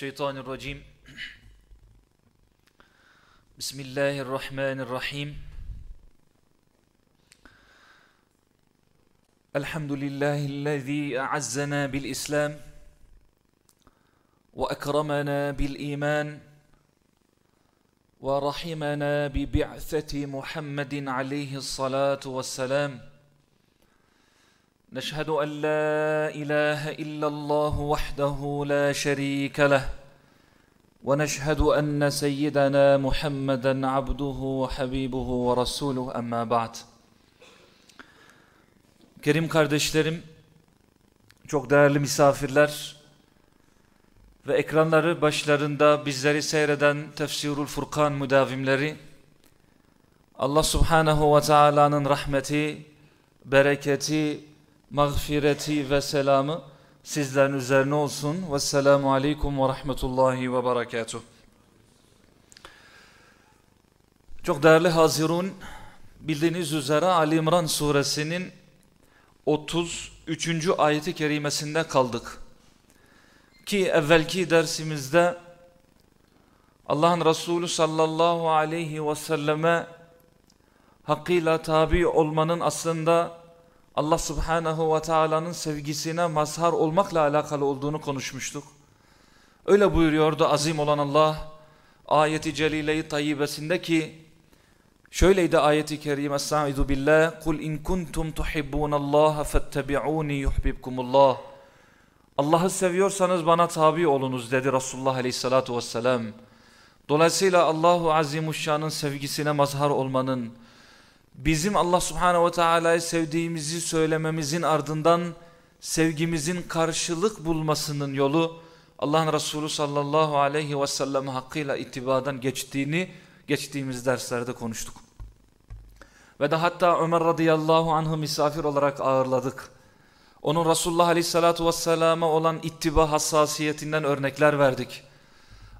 الشيطان الرجيم. بسم الله الرحمن الرحيم. الحمد لله الذي أعزنا بالإسلام وأكرمنا بالإيمان ورحمنا ببعثة محمد عليه الصلاة والسلام. نشهد ان لا اله الا الله وحده لا شريك له ونشهد ان سيدنا محمدا عبده وحبيبه ورسوله اما بعد. Kerim kardeşlerim, çok değerli misafirler ve ekranları başlarında bizleri seyreden Tefsirul Furkan müdavimleri, Allah Subhanahu ve Taala'nın rahmeti, bereketi, mağfireti ve selamı sizlerin üzerine olsun. Vesselamu aleyküm ve rahmetullahi ve berekatuh. Çok değerli Hazirun, bildiğiniz üzere Ali İmran suresinin 33. ayeti kerimesinde kaldık. Ki evvelki dersimizde Allah'ın Resulü sallallahu aleyhi ve selleme hakkıyla tabi olmanın aslında Allah subhanahu ve taala'nın sevgisine mazhar olmakla alakalı olduğunu konuşmuştuk. Öyle buyuruyordu azim olan Allah ayeti celile-i tayyibesinde ki şöyleydi ayeti kerime Estaizu billah Kul in kuntum tuhibbunallaha fettebi'uni yuhbibkumullah Allah'ı seviyorsanız bana tabi olunuz dedi Resulullah aleyhissalatu vesselam. Dolayısıyla Allahu Azimuşşan'ın sevgisine mazhar olmanın bizim Allah subhanehu ve teala'yı sevdiğimizi söylememizin ardından sevgimizin karşılık bulmasının yolu Allah'ın Resulü sallallahu aleyhi ve sellem hakkıyla itibadan geçtiğini geçtiğimiz derslerde konuştuk. Ve de hatta Ömer radıyallahu anh'ı misafir olarak ağırladık. Onun Resulullah aleyhissalatu vesselama olan ittiba hassasiyetinden örnekler verdik.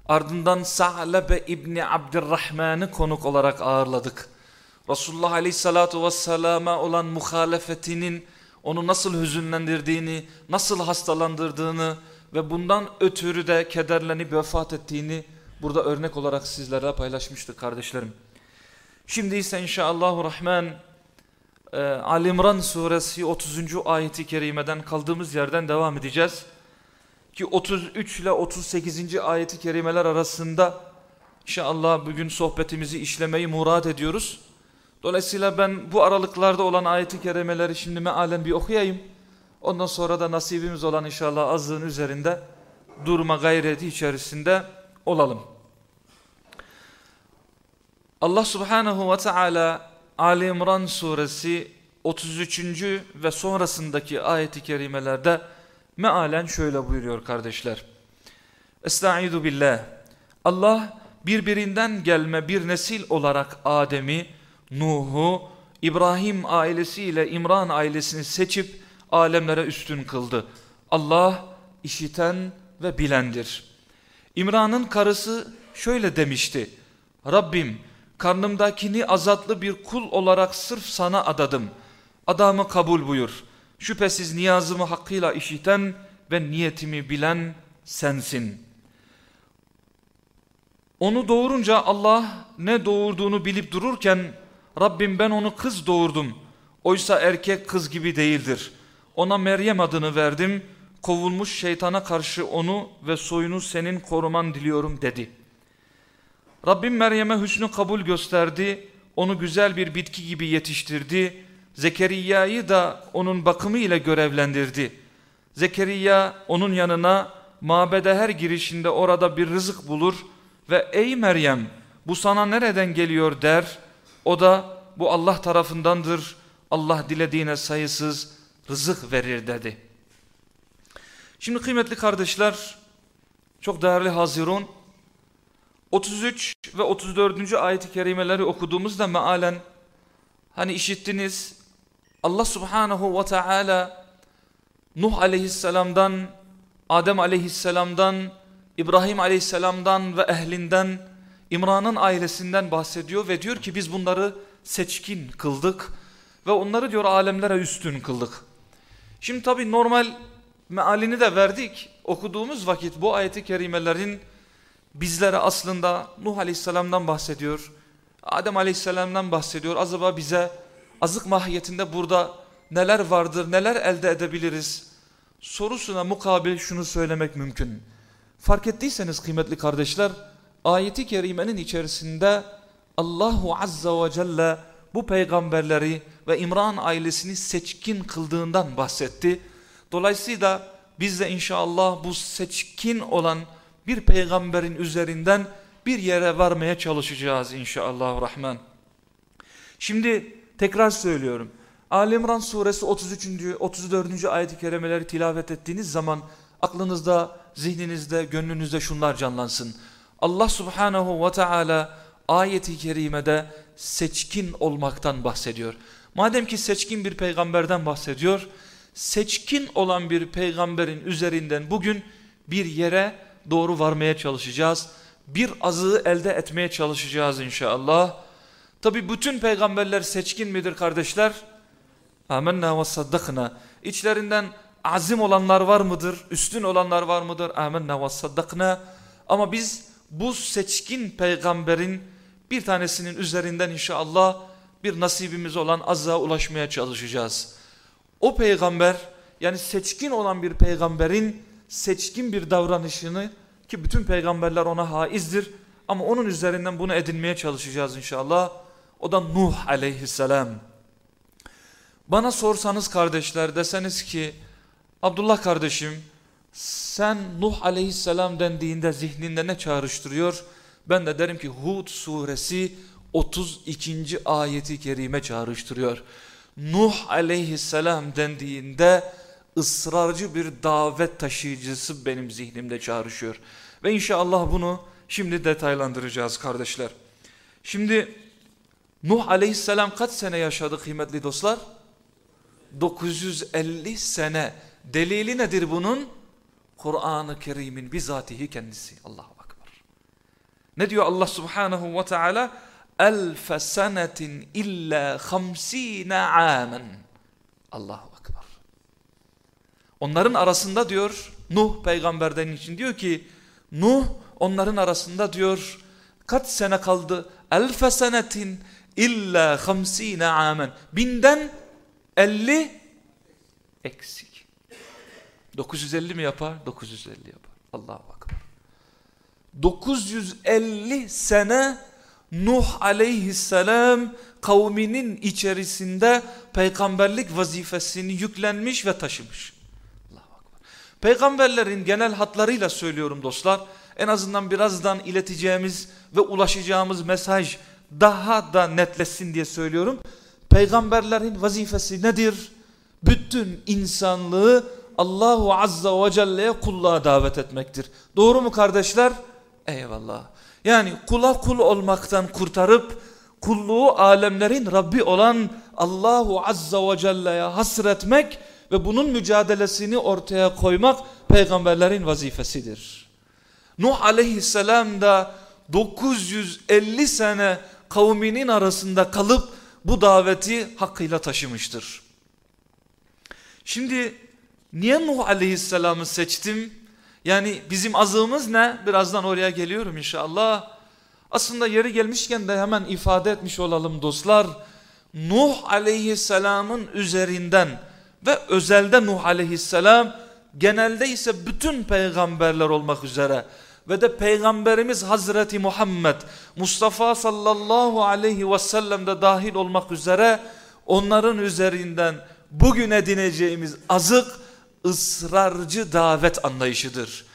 Ardından Sa'lebe İbni Abdurrahman'ı konuk olarak ağırladık. Resulullah Aleyhisselatü Vesselam'a olan muhalefetinin onu nasıl hüzünlendirdiğini, nasıl hastalandırdığını ve bundan ötürü de kederlenip vefat ettiğini burada örnek olarak sizlerle paylaşmıştık kardeşlerim. Şimdi ise inşallahü rahman e, Alimran suresi 30. ayeti kerimeden kaldığımız yerden devam edeceğiz. Ki 33 ile 38. ayeti kerimeler arasında inşallah bugün sohbetimizi işlemeyi murad ediyoruz. Dolayısıyla ben bu aralıklarda olan ayeti kerimeleri şimdi mealen bir okuyayım. Ondan sonra da nasibimiz olan inşallah azlığın üzerinde durma gayreti içerisinde olalım. Allah subhanahu ve teala Ali İmran suresi 33. ve sonrasındaki ayeti kerimelerde mealen şöyle buyuruyor kardeşler. Estaizu billah. Allah birbirinden gelme bir nesil olarak Adem'i Nuh'u İbrahim ailesiyle İmran ailesini seçip alemlere üstün kıldı. Allah işiten ve bilendir. İmran'ın karısı şöyle demişti. Rabbim karnımdakini azatlı bir kul olarak sırf sana adadım. Adamı kabul buyur. Şüphesiz niyazımı hakkıyla işiten ve niyetimi bilen sensin. Onu doğurunca Allah ne doğurduğunu bilip dururken Rabbim ben onu kız doğurdum. Oysa erkek kız gibi değildir. Ona Meryem adını verdim. Kovulmuş şeytana karşı onu ve soyunu senin koruman diliyorum dedi. Rabbim Meryem'e hüsnü kabul gösterdi. Onu güzel bir bitki gibi yetiştirdi. Zekeriya'yı da onun bakımı ile görevlendirdi. Zekeriya onun yanına mabede her girişinde orada bir rızık bulur ve ey Meryem bu sana nereden geliyor der. O da bu Allah tarafındandır. Allah dilediğine sayısız rızık verir dedi. Şimdi kıymetli kardeşler, çok değerli Hazirun, 33 ve 34. ayet-i kerimeleri okuduğumuzda mealen, hani işittiniz, Allah subhanahu ve teala Nuh aleyhisselamdan, Adem aleyhisselamdan, İbrahim aleyhisselamdan ve ehlinden, İmran'ın ailesinden bahsediyor ve diyor ki biz bunları seçkin kıldık ve onları diyor alemlere üstün kıldık. Şimdi tabi normal mealini de verdik. okuduğumuz vakit bu ayeti kerimelerin bizlere aslında Nuh Aleyhisselam'dan bahsediyor. Adem Aleyhisselam'dan bahsediyor. Acaba bize azık mahiyetinde burada neler vardır, neler elde edebiliriz? Sorusuna mukabil şunu söylemek mümkün. Fark ettiyseniz kıymetli kardeşler, ayeti kerimenin içerisinde Allahu Azza ve Celle bu peygamberleri ve İmran ailesini seçkin kıldığından bahsetti. Dolayısıyla biz de inşallah bu seçkin olan bir peygamberin üzerinden bir yere varmaya çalışacağız inşallah rahman. Şimdi tekrar söylüyorum. Ali İmran suresi 33. 34. ayet-i kerimeleri tilavet ettiğiniz zaman aklınızda, zihninizde, gönlünüzde şunlar canlansın. Allah subhanahu ve teala ayeti kerimede seçkin olmaktan bahsediyor. Madem ki seçkin bir peygamberden bahsediyor, seçkin olan bir peygamberin üzerinden bugün bir yere doğru varmaya çalışacağız. Bir azığı elde etmeye çalışacağız inşallah. Tabi bütün peygamberler seçkin midir kardeşler? Amenna ve saddakna. İçlerinden azim olanlar var mıdır? Üstün olanlar var mıdır? Amenna ve saddakna. Ama biz bu seçkin peygamberin bir tanesinin üzerinden inşallah bir nasibimiz olan azza ulaşmaya çalışacağız. O peygamber yani seçkin olan bir peygamberin seçkin bir davranışını ki bütün peygamberler ona haizdir ama onun üzerinden bunu edinmeye çalışacağız inşallah. O da Nuh aleyhisselam. Bana sorsanız kardeşler deseniz ki Abdullah kardeşim sen Nuh aleyhisselam dendiğinde zihninde ne çağrıştırıyor? Ben de derim ki Hud suresi 32. ayeti kerime çağrıştırıyor. Nuh aleyhisselam dendiğinde ısrarcı bir davet taşıyıcısı benim zihnimde çağrışıyor. Ve inşallah bunu şimdi detaylandıracağız kardeşler. Şimdi Nuh aleyhisselam kaç sene yaşadı kıymetli dostlar? 950 sene. Delili nedir bunun? Kur'an-ı Kerim'in bizatihi kendisi. Allahu Akbar. Ne diyor Allah subhanahu ve teala? Elfe senetin illa hamsine amen. Allahu Akbar. Onların arasında diyor Nuh peygamberden için diyor ki Nuh onların arasında diyor kaç sene kaldı? Elfe senetin illa hamsine amen. Binden 50 eksik. 950 mi yapar? 950 yapar. Allahu Akbar. 950 sene Nuh aleyhisselam kavminin içerisinde peygamberlik vazifesini yüklenmiş ve taşımış. Allahu Akbar. Peygamberlerin genel hatlarıyla söylüyorum dostlar. En azından birazdan ileteceğimiz ve ulaşacağımız mesaj daha da netleşsin diye söylüyorum. Peygamberlerin vazifesi nedir? Bütün insanlığı Allahu Azza ve Celle'ye kulluğa davet etmektir. Doğru mu kardeşler? Eyvallah. Yani kula kul olmaktan kurtarıp kulluğu alemlerin Rabbi olan Allahu Azza ve Celle'ye hasretmek ve bunun mücadelesini ortaya koymak peygamberlerin vazifesidir. Nuh aleyhisselam da 950 sene kavminin arasında kalıp bu daveti hakkıyla taşımıştır. Şimdi niye Nuh aleyhisselamı seçtim? Yani bizim azığımız ne? Birazdan oraya geliyorum inşallah. Aslında yeri gelmişken de hemen ifade etmiş olalım dostlar. Nuh aleyhisselamın üzerinden ve özelde Nuh aleyhisselam genelde ise bütün peygamberler olmak üzere ve de Peygamberimiz Hazreti Muhammed Mustafa sallallahu aleyhi ve sellem de dahil olmak üzere onların üzerinden bugün edineceğimiz azık ısrarcı davet anlayışıdır.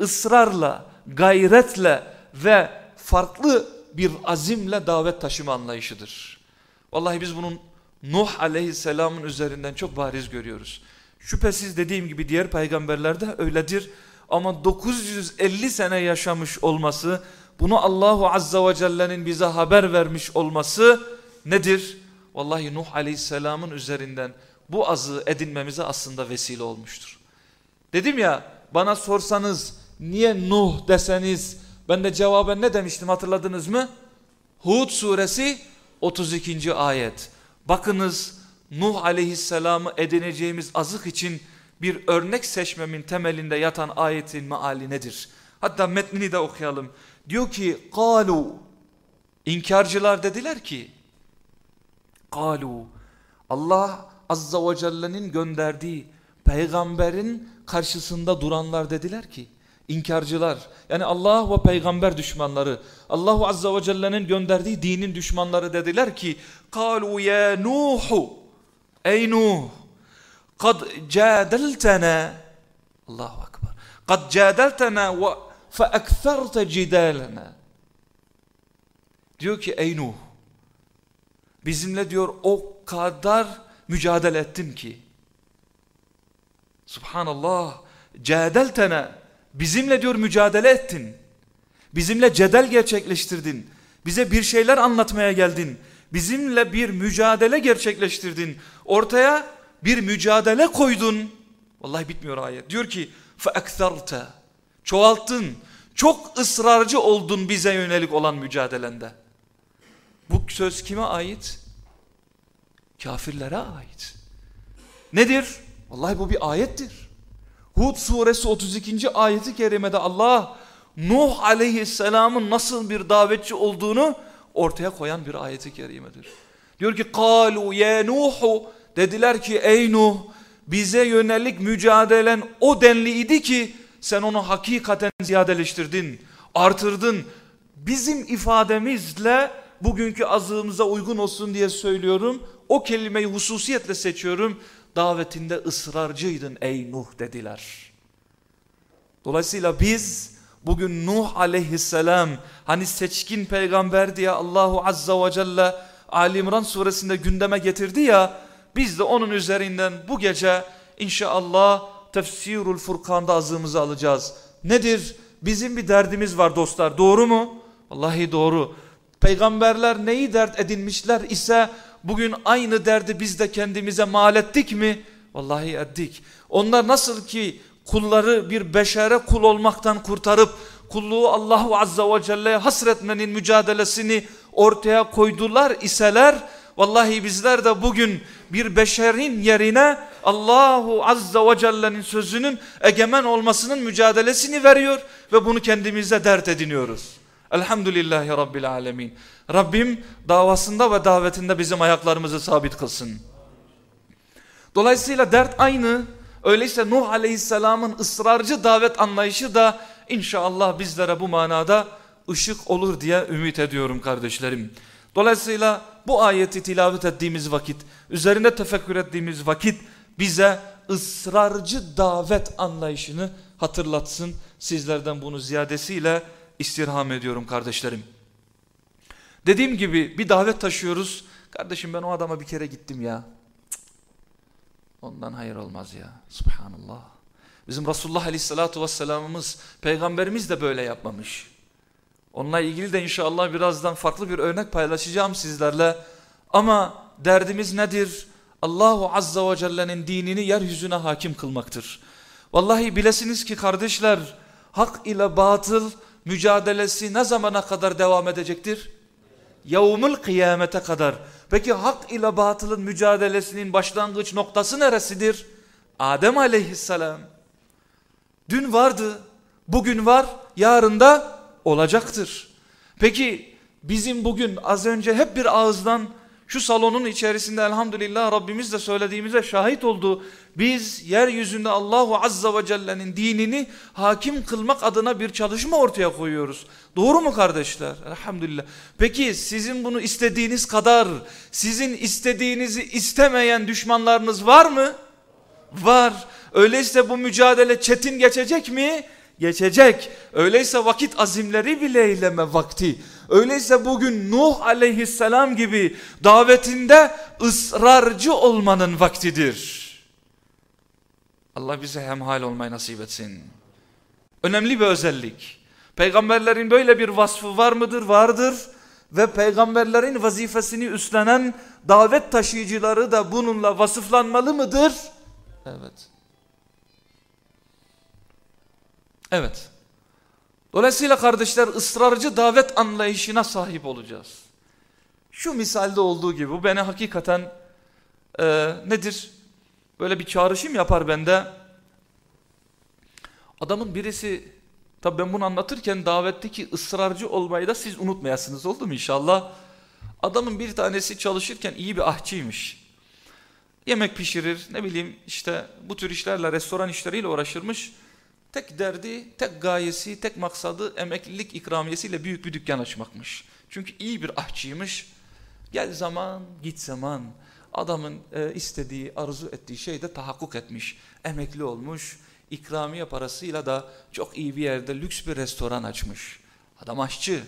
Israrla, gayretle ve farklı bir azimle davet taşıma anlayışıdır. Vallahi biz bunun Nuh aleyhisselamın üzerinden çok bariz görüyoruz. Şüphesiz dediğim gibi diğer peygamberlerde öyledir. Ama 950 sene yaşamış olması, bunu Allahu Azza ve Celle'nin bize haber vermiş olması nedir? Vallahi Nuh Aleyhisselam'ın üzerinden bu azı edinmemize aslında vesile olmuştur. Dedim ya bana sorsanız niye Nuh deseniz ben de cevaben ne demiştim hatırladınız mı? Hud suresi 32. ayet. Bakınız Nuh aleyhisselamı edineceğimiz azık için bir örnek seçmemin temelinde yatan ayetin meali nedir? Hatta metnini de okuyalım. Diyor ki kalu inkarcılar dediler ki kalu Allah Azza ve Celle'nin gönderdiği peygamberin karşısında duranlar dediler ki inkarcılar yani Allah ve peygamber düşmanları Allahu Azza ve Celle'nin gönderdiği dinin düşmanları dediler ki kalu ya nuhu ey nuh kad cadeltena Allahu akbar kad cadeltena ve fe ektherte cidalena diyor ki ey nuh bizimle diyor o kadar mücadele ettin ki Subhanallah cadeltena bizimle diyor mücadele ettin bizimle cedel gerçekleştirdin bize bir şeyler anlatmaya geldin bizimle bir mücadele gerçekleştirdin ortaya bir mücadele koydun vallahi bitmiyor ayet diyor ki فَاَكْثَرْتَ çoğalttın çok ısrarcı oldun bize yönelik olan mücadelende bu söz kime ait? Kafirlere ait. Nedir? Vallahi bu bir ayettir. Hud suresi 32. ayeti kerimede Allah Nuh aleyhisselamın nasıl bir davetçi olduğunu ortaya koyan bir ayeti kerimedir. Diyor ki kalu ya Nuhu dediler ki ey Nuh bize yönelik mücadelen o denliydi ki sen onu hakikaten ziyadeleştirdin, artırdın. Bizim ifademizle bugünkü azığımıza uygun olsun diye söylüyorum. O kelimeyi hususiyetle seçiyorum. Davetinde ısrarcıydın ey Nuh dediler. Dolayısıyla biz bugün Nuh aleyhisselam hani seçkin peygamber diye Allahu azza ve celle Ali İmran suresinde gündeme getirdi ya biz de onun üzerinden bu gece inşallah tefsirul furkanda azığımızı alacağız. Nedir? Bizim bir derdimiz var dostlar doğru mu? Vallahi doğru. Peygamberler neyi dert edinmişler ise bugün aynı derdi biz de kendimize mal ettik mi? Vallahi ettik. Onlar nasıl ki kulları bir beşere kul olmaktan kurtarıp kulluğu Allahu Azza ve Celle'ye hasretmenin mücadelesini ortaya koydular iseler vallahi bizler de bugün bir beşerin yerine Allahu Azza ve Celle'nin sözünün egemen olmasının mücadelesini veriyor ve bunu kendimize dert ediniyoruz. Elhamdülillahi Rabbil Alemin. Rabbim davasında ve davetinde bizim ayaklarımızı sabit kılsın. Dolayısıyla dert aynı. Öyleyse Nuh Aleyhisselam'ın ısrarcı davet anlayışı da inşallah bizlere bu manada ışık olur diye ümit ediyorum kardeşlerim. Dolayısıyla bu ayeti tilavet ettiğimiz vakit, üzerinde tefekkür ettiğimiz vakit bize ısrarcı davet anlayışını hatırlatsın. Sizlerden bunu ziyadesiyle istirham ediyorum kardeşlerim. Dediğim gibi bir davet taşıyoruz. Kardeşim ben o adama bir kere gittim ya. Ondan hayır olmaz ya. Subhanallah. Bizim Resulullah Aleyhisselatü Vesselam'ımız, Peygamberimiz de böyle yapmamış. Onunla ilgili de inşallah birazdan farklı bir örnek paylaşacağım sizlerle. Ama derdimiz nedir? Allahu Azza ve Celle'nin dinini yeryüzüne hakim kılmaktır. Vallahi bilesiniz ki kardeşler, hak ile batıl mücadelesi ne zamana kadar devam edecektir? Yevmül kıyamete kadar. Peki hak ile batılın mücadelesinin başlangıç noktası neresidir? Adem aleyhisselam. Dün vardı, bugün var, yarın da olacaktır. Peki bizim bugün az önce hep bir ağızdan şu salonun içerisinde elhamdülillah Rabbimiz de söylediğimize şahit oldu. Biz yeryüzünde Allahu Azza ve Celle'nin dinini hakim kılmak adına bir çalışma ortaya koyuyoruz. Doğru mu kardeşler? Elhamdülillah. Peki sizin bunu istediğiniz kadar sizin istediğinizi istemeyen düşmanlarınız var mı? Var. Öyleyse bu mücadele çetin geçecek mi? Geçecek. Öyleyse vakit azimleri bile eyleme vakti. Öyleyse bugün Nuh aleyhisselam gibi davetinde ısrarcı olmanın vaktidir. Allah bize hemhal olmayı nasip etsin. Önemli bir özellik. Peygamberlerin böyle bir vasfı var mıdır? Vardır. Ve peygamberlerin vazifesini üstlenen davet taşıyıcıları da bununla vasıflanmalı mıdır? Evet. Evet. Dolayısıyla kardeşler ısrarcı davet anlayışına sahip olacağız. Şu misalde olduğu gibi bu beni hakikaten e, nedir? Böyle bir çağrışım yapar bende. Adamın birisi tabi ben bunu anlatırken davetteki ısrarcı olmayı da siz unutmayasınız oldu mu inşallah? Adamın bir tanesi çalışırken iyi bir ahçıymış. Yemek pişirir ne bileyim işte bu tür işlerle restoran işleriyle uğraşırmış. Tek derdi, tek gayesi, tek maksadı emeklilik ikramiyesiyle büyük bir dükkan açmakmış. Çünkü iyi bir ahçıymış. Gel zaman, git zaman. Adamın e, istediği, arzu ettiği şey de tahakkuk etmiş. Emekli olmuş. İkramiye parasıyla da çok iyi bir yerde lüks bir restoran açmış. Adam aşçı.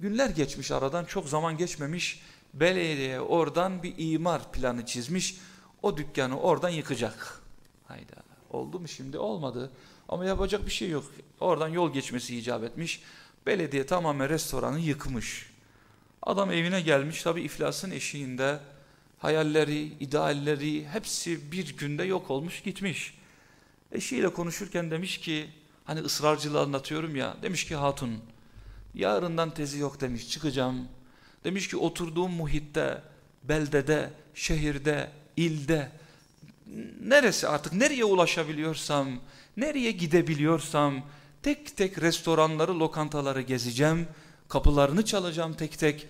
Günler geçmiş aradan çok zaman geçmemiş. Belediye oradan bir imar planı çizmiş. O dükkanı oradan yıkacak. Hayda oldu mu şimdi olmadı. Ama yapacak bir şey yok. Oradan yol geçmesi icap etmiş. Belediye tamamen restoranı yıkmış. Adam evine gelmiş tabi iflasın eşiğinde. Hayalleri, idealleri hepsi bir günde yok olmuş gitmiş. Eşiyle konuşurken demiş ki hani ısrarcılığı anlatıyorum ya demiş ki hatun yarından tezi yok demiş çıkacağım. Demiş ki oturduğum muhitte, beldede, şehirde, ilde neresi artık nereye ulaşabiliyorsam, nereye gidebiliyorsam tek tek restoranları, lokantaları gezeceğim. Kapılarını çalacağım tek tek.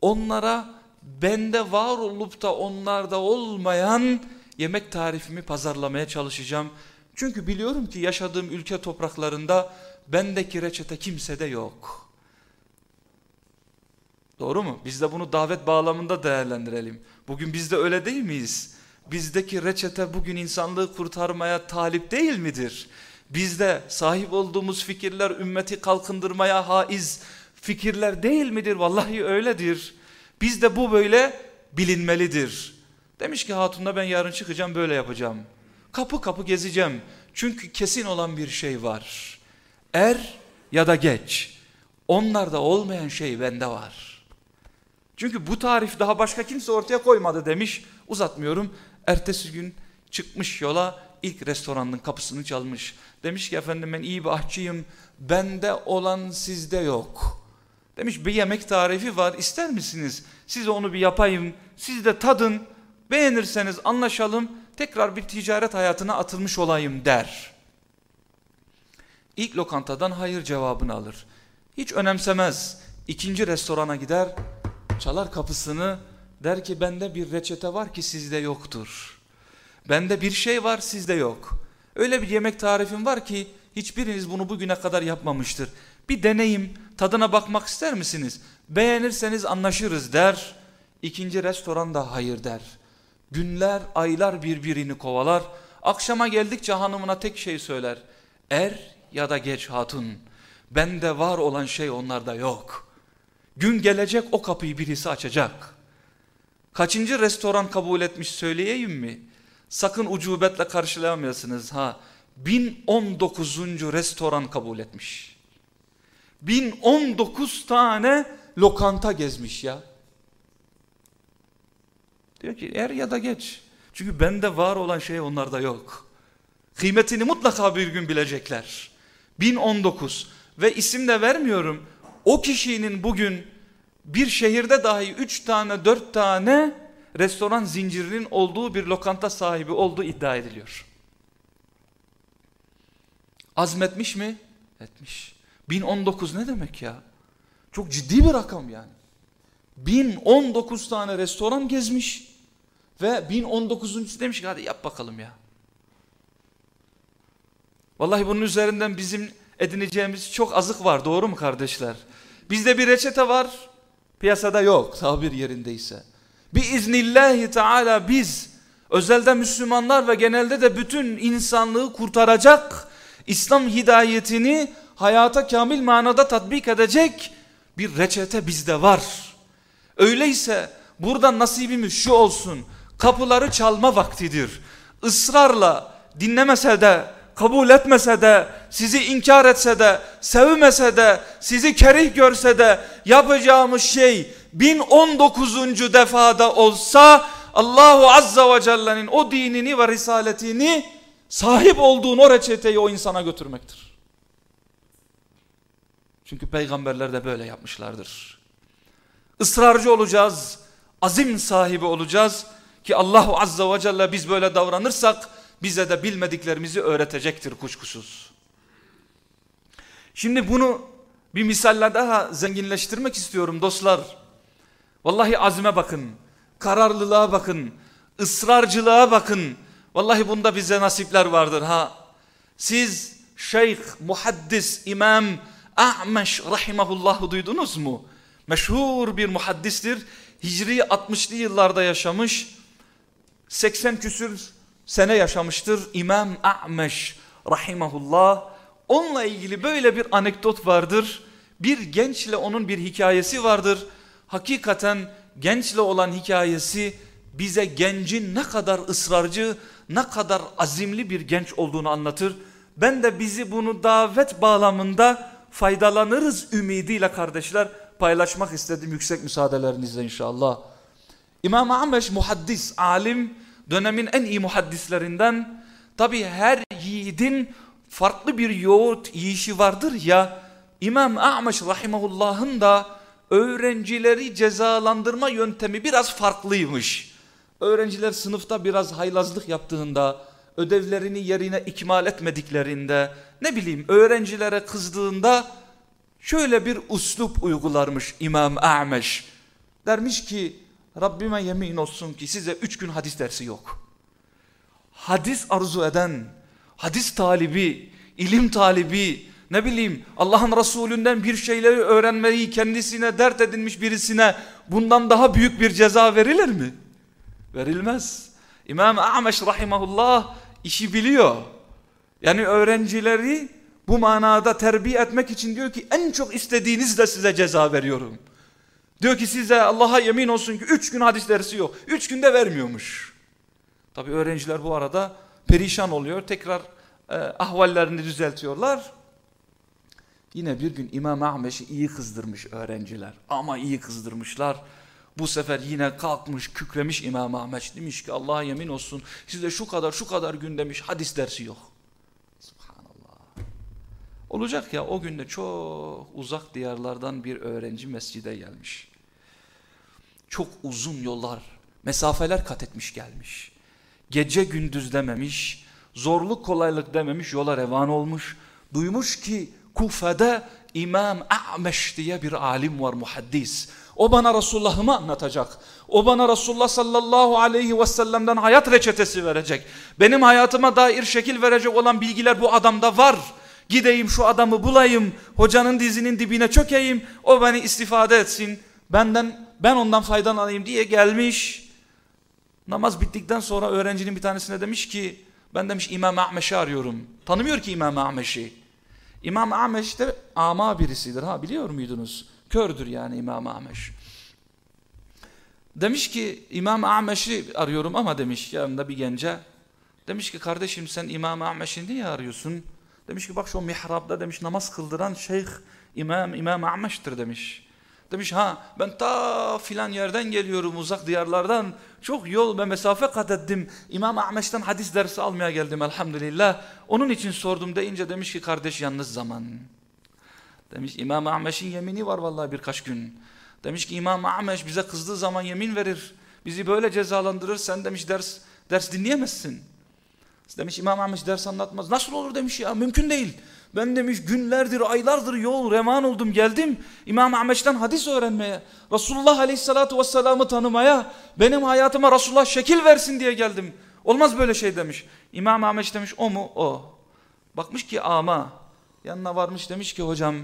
Onlara bende var olup da onlarda olmayan yemek tarifimi pazarlamaya çalışacağım. Çünkü biliyorum ki yaşadığım ülke topraklarında bendeki reçete kimsede yok. Doğru mu? Biz de bunu davet bağlamında değerlendirelim. Bugün biz de öyle değil miyiz? Bizdeki reçete bugün insanlığı kurtarmaya talip değil midir? Bizde sahip olduğumuz fikirler ümmeti kalkındırmaya haiz fikirler değil midir? Vallahi öyledir. Bizde bu böyle bilinmelidir. Demiş ki hatunla ben yarın çıkacağım böyle yapacağım. Kapı kapı gezeceğim. Çünkü kesin olan bir şey var. Er ya da geç. Onlarda olmayan şey bende var. Çünkü bu tarif daha başka kimse ortaya koymadı demiş. Uzatmıyorum. Ertesi gün çıkmış yola ilk restoranın kapısını çalmış. Demiş ki efendim ben iyi bir ahçıyım. Bende olan sizde yok. Demiş bir yemek tarifi var ister misiniz? Size onu bir yapayım. Siz de tadın. Beğenirseniz anlaşalım. Tekrar bir ticaret hayatına atılmış olayım der. İlk lokantadan hayır cevabını alır. Hiç önemsemez. İkinci restorana gider. Çalar kapısını. Der ki bende bir reçete var ki sizde yoktur. Bende bir şey var sizde yok. Öyle bir yemek tarifim var ki hiçbiriniz bunu bugüne kadar yapmamıştır. Bir deneyim tadına bakmak ister misiniz? Beğenirseniz anlaşırız der. İkinci restoran da hayır der. Günler aylar birbirini kovalar. Akşama geldikçe hanımına tek şey söyler. Er ya da geç hatun. Bende var olan şey onlarda yok. Gün gelecek o kapıyı birisi açacak. Kaçıncı restoran kabul etmiş söyleyeyim mi? Sakın ucubetle karşılayamayasınız ha. 1019. restoran kabul etmiş. 1019 tane lokanta gezmiş ya. Diyor ki er ya da geç. Çünkü bende var olan şey onlarda yok. Kıymetini mutlaka bir gün bilecekler. 1019 ve isim de vermiyorum. O kişinin bugün bir şehirde dahi üç tane dört tane restoran zincirinin olduğu bir lokanta sahibi olduğu iddia ediliyor. Azmetmiş mi? Etmiş. 1019 ne demek ya? Çok ciddi bir rakam yani. 1019 tane restoran gezmiş ve 1019. demiş ki hadi yap bakalım ya. Vallahi bunun üzerinden bizim edineceğimiz çok azık var doğru mu kardeşler? Bizde bir reçete var piyasada yok tabir yerindeyse. Biiznillahi Teala biz özelde Müslümanlar ve genelde de bütün insanlığı kurtaracak İslam hidayetini hayata kamil manada tatbik edecek bir reçete bizde var. Öyleyse buradan nasibimiz şu olsun kapıları çalma vaktidir. Israrla dinlemese de kabul etmese de, sizi inkar etse de, sevmese de, sizi kerih görse de yapacağımız şey 1019. defada olsa Allahu Azza ve Celle'nin o dinini ve risaletini sahip olduğun o reçeteyi o insana götürmektir. Çünkü peygamberler de böyle yapmışlardır. Israrcı olacağız, azim sahibi olacağız ki Allahu Azza ve Celle biz böyle davranırsak bize de bilmediklerimizi öğretecektir kuşkusuz. Şimdi bunu bir misalle daha zenginleştirmek istiyorum dostlar. Vallahi azme bakın, kararlılığa bakın, ısrarcılığa bakın. Vallahi bunda bize nasipler vardır ha. Siz Şeyh, Muhaddis, İmam A'meş rahimahullah'ı duydunuz mu? Meşhur bir muhaddistir. Hicri 60'lı yıllarda yaşamış. 80 küsür sene yaşamıştır. İmam A'meş rahimahullah. Onunla ilgili böyle bir anekdot vardır. Bir gençle onun bir hikayesi vardır. Hakikaten gençle olan hikayesi bize gencin ne kadar ısrarcı, ne kadar azimli bir genç olduğunu anlatır. Ben de bizi bunu davet bağlamında faydalanırız ümidiyle kardeşler paylaşmak istedim yüksek müsaadelerinizle inşallah. İmam Ameş muhaddis, alim, dönemin en iyi muhaddislerinden. Tabi her yiğidin farklı bir yoğurt yiyişi vardır ya. İmam A'meş rahimahullah'ın da öğrencileri cezalandırma yöntemi biraz farklıymış. Öğrenciler sınıfta biraz haylazlık yaptığında, ödevlerini yerine ikmal etmediklerinde, ne bileyim öğrencilere kızdığında şöyle bir uslup uygularmış İmam A'meş. Dermiş ki Rabbime yemin olsun ki size üç gün hadis dersi yok. Hadis arzu eden, hadis talibi, ilim talibi, ne bileyim Allah'ın Resulünden bir şeyleri öğrenmeyi kendisine dert edinmiş birisine bundan daha büyük bir ceza verilir mi? Verilmez. İmam A'meş rahimahullah işi biliyor. Yani öğrencileri bu manada terbiye etmek için diyor ki en çok istediğinizde size ceza veriyorum. Diyor ki size Allah'a yemin olsun ki üç gün hadis dersi yok. Üç günde vermiyormuş. Tabi öğrenciler bu arada perişan oluyor. Tekrar e, ahvallerini düzeltiyorlar. Yine bir gün İmam Ahmeş'i iyi kızdırmış öğrenciler. Ama iyi kızdırmışlar. Bu sefer yine kalkmış kükremiş İmam Ahmet demiş ki Allah'a yemin olsun size şu kadar şu kadar gün demiş hadis dersi yok. Olacak ya o günde çok uzak diyarlardan bir öğrenci mescide gelmiş. Çok uzun yollar, mesafeler kat etmiş gelmiş. Gece gündüz dememiş, zorluk kolaylık dememiş yola revan olmuş. Duymuş ki Kufa'da İmam A'meş diye bir alim var muhaddis. O bana Resulullah'ımı anlatacak. O bana Resulullah sallallahu aleyhi ve sellem'den hayat reçetesi verecek. Benim hayatıma dair şekil verecek olan bilgiler bu adamda var. Gideyim şu adamı bulayım, hocanın dizinin dibine çökeyim, o beni istifade etsin. Benden ben ondan faydalanayım diye gelmiş. Namaz bittikten sonra öğrencinin bir tanesine demiş ki ben demiş İmam Ahmeş'i arıyorum. Tanımıyor ki İmam Ahmeş'i. İmam Ahmeş de ama birisidir ha biliyor muydunuz? Kördür yani İmam Ahmeş. Demiş ki İmam Ahmeş'i arıyorum ama demiş yanında bir gence. Demiş ki kardeşim sen İmam Ahmeş'i niye arıyorsun? Demiş ki bak şu mihrabda demiş namaz kıldıran şeyh İmam İmam Ahmeş'tir demiş. Demiş ha ben ta filan yerden geliyorum uzak diyarlardan. Çok yol ve mesafe kat ettim. İmam Ahmeş'ten hadis dersi almaya geldim elhamdülillah. Onun için sordum deyince demiş ki kardeş yalnız zaman. Demiş İmam Ahmeş'in yemini var vallahi birkaç gün. Demiş ki İmam Ahmeş bize kızdığı zaman yemin verir. Bizi böyle cezalandırır sen demiş ders ders dinleyemezsin. Demiş İmam Ahmeş ders anlatmaz. Nasıl olur demiş ya mümkün değil. Ben demiş günlerdir aylardır yol revan oldum geldim. İmam Ahmeş'ten hadis öğrenmeye. Resulullah Aleyhisselatü Vesselam'ı tanımaya. Benim hayatıma Resulullah şekil versin diye geldim. Olmaz böyle şey demiş. İmam Ahmeş demiş o mu? O. Bakmış ki ama. Yanına varmış demiş ki hocam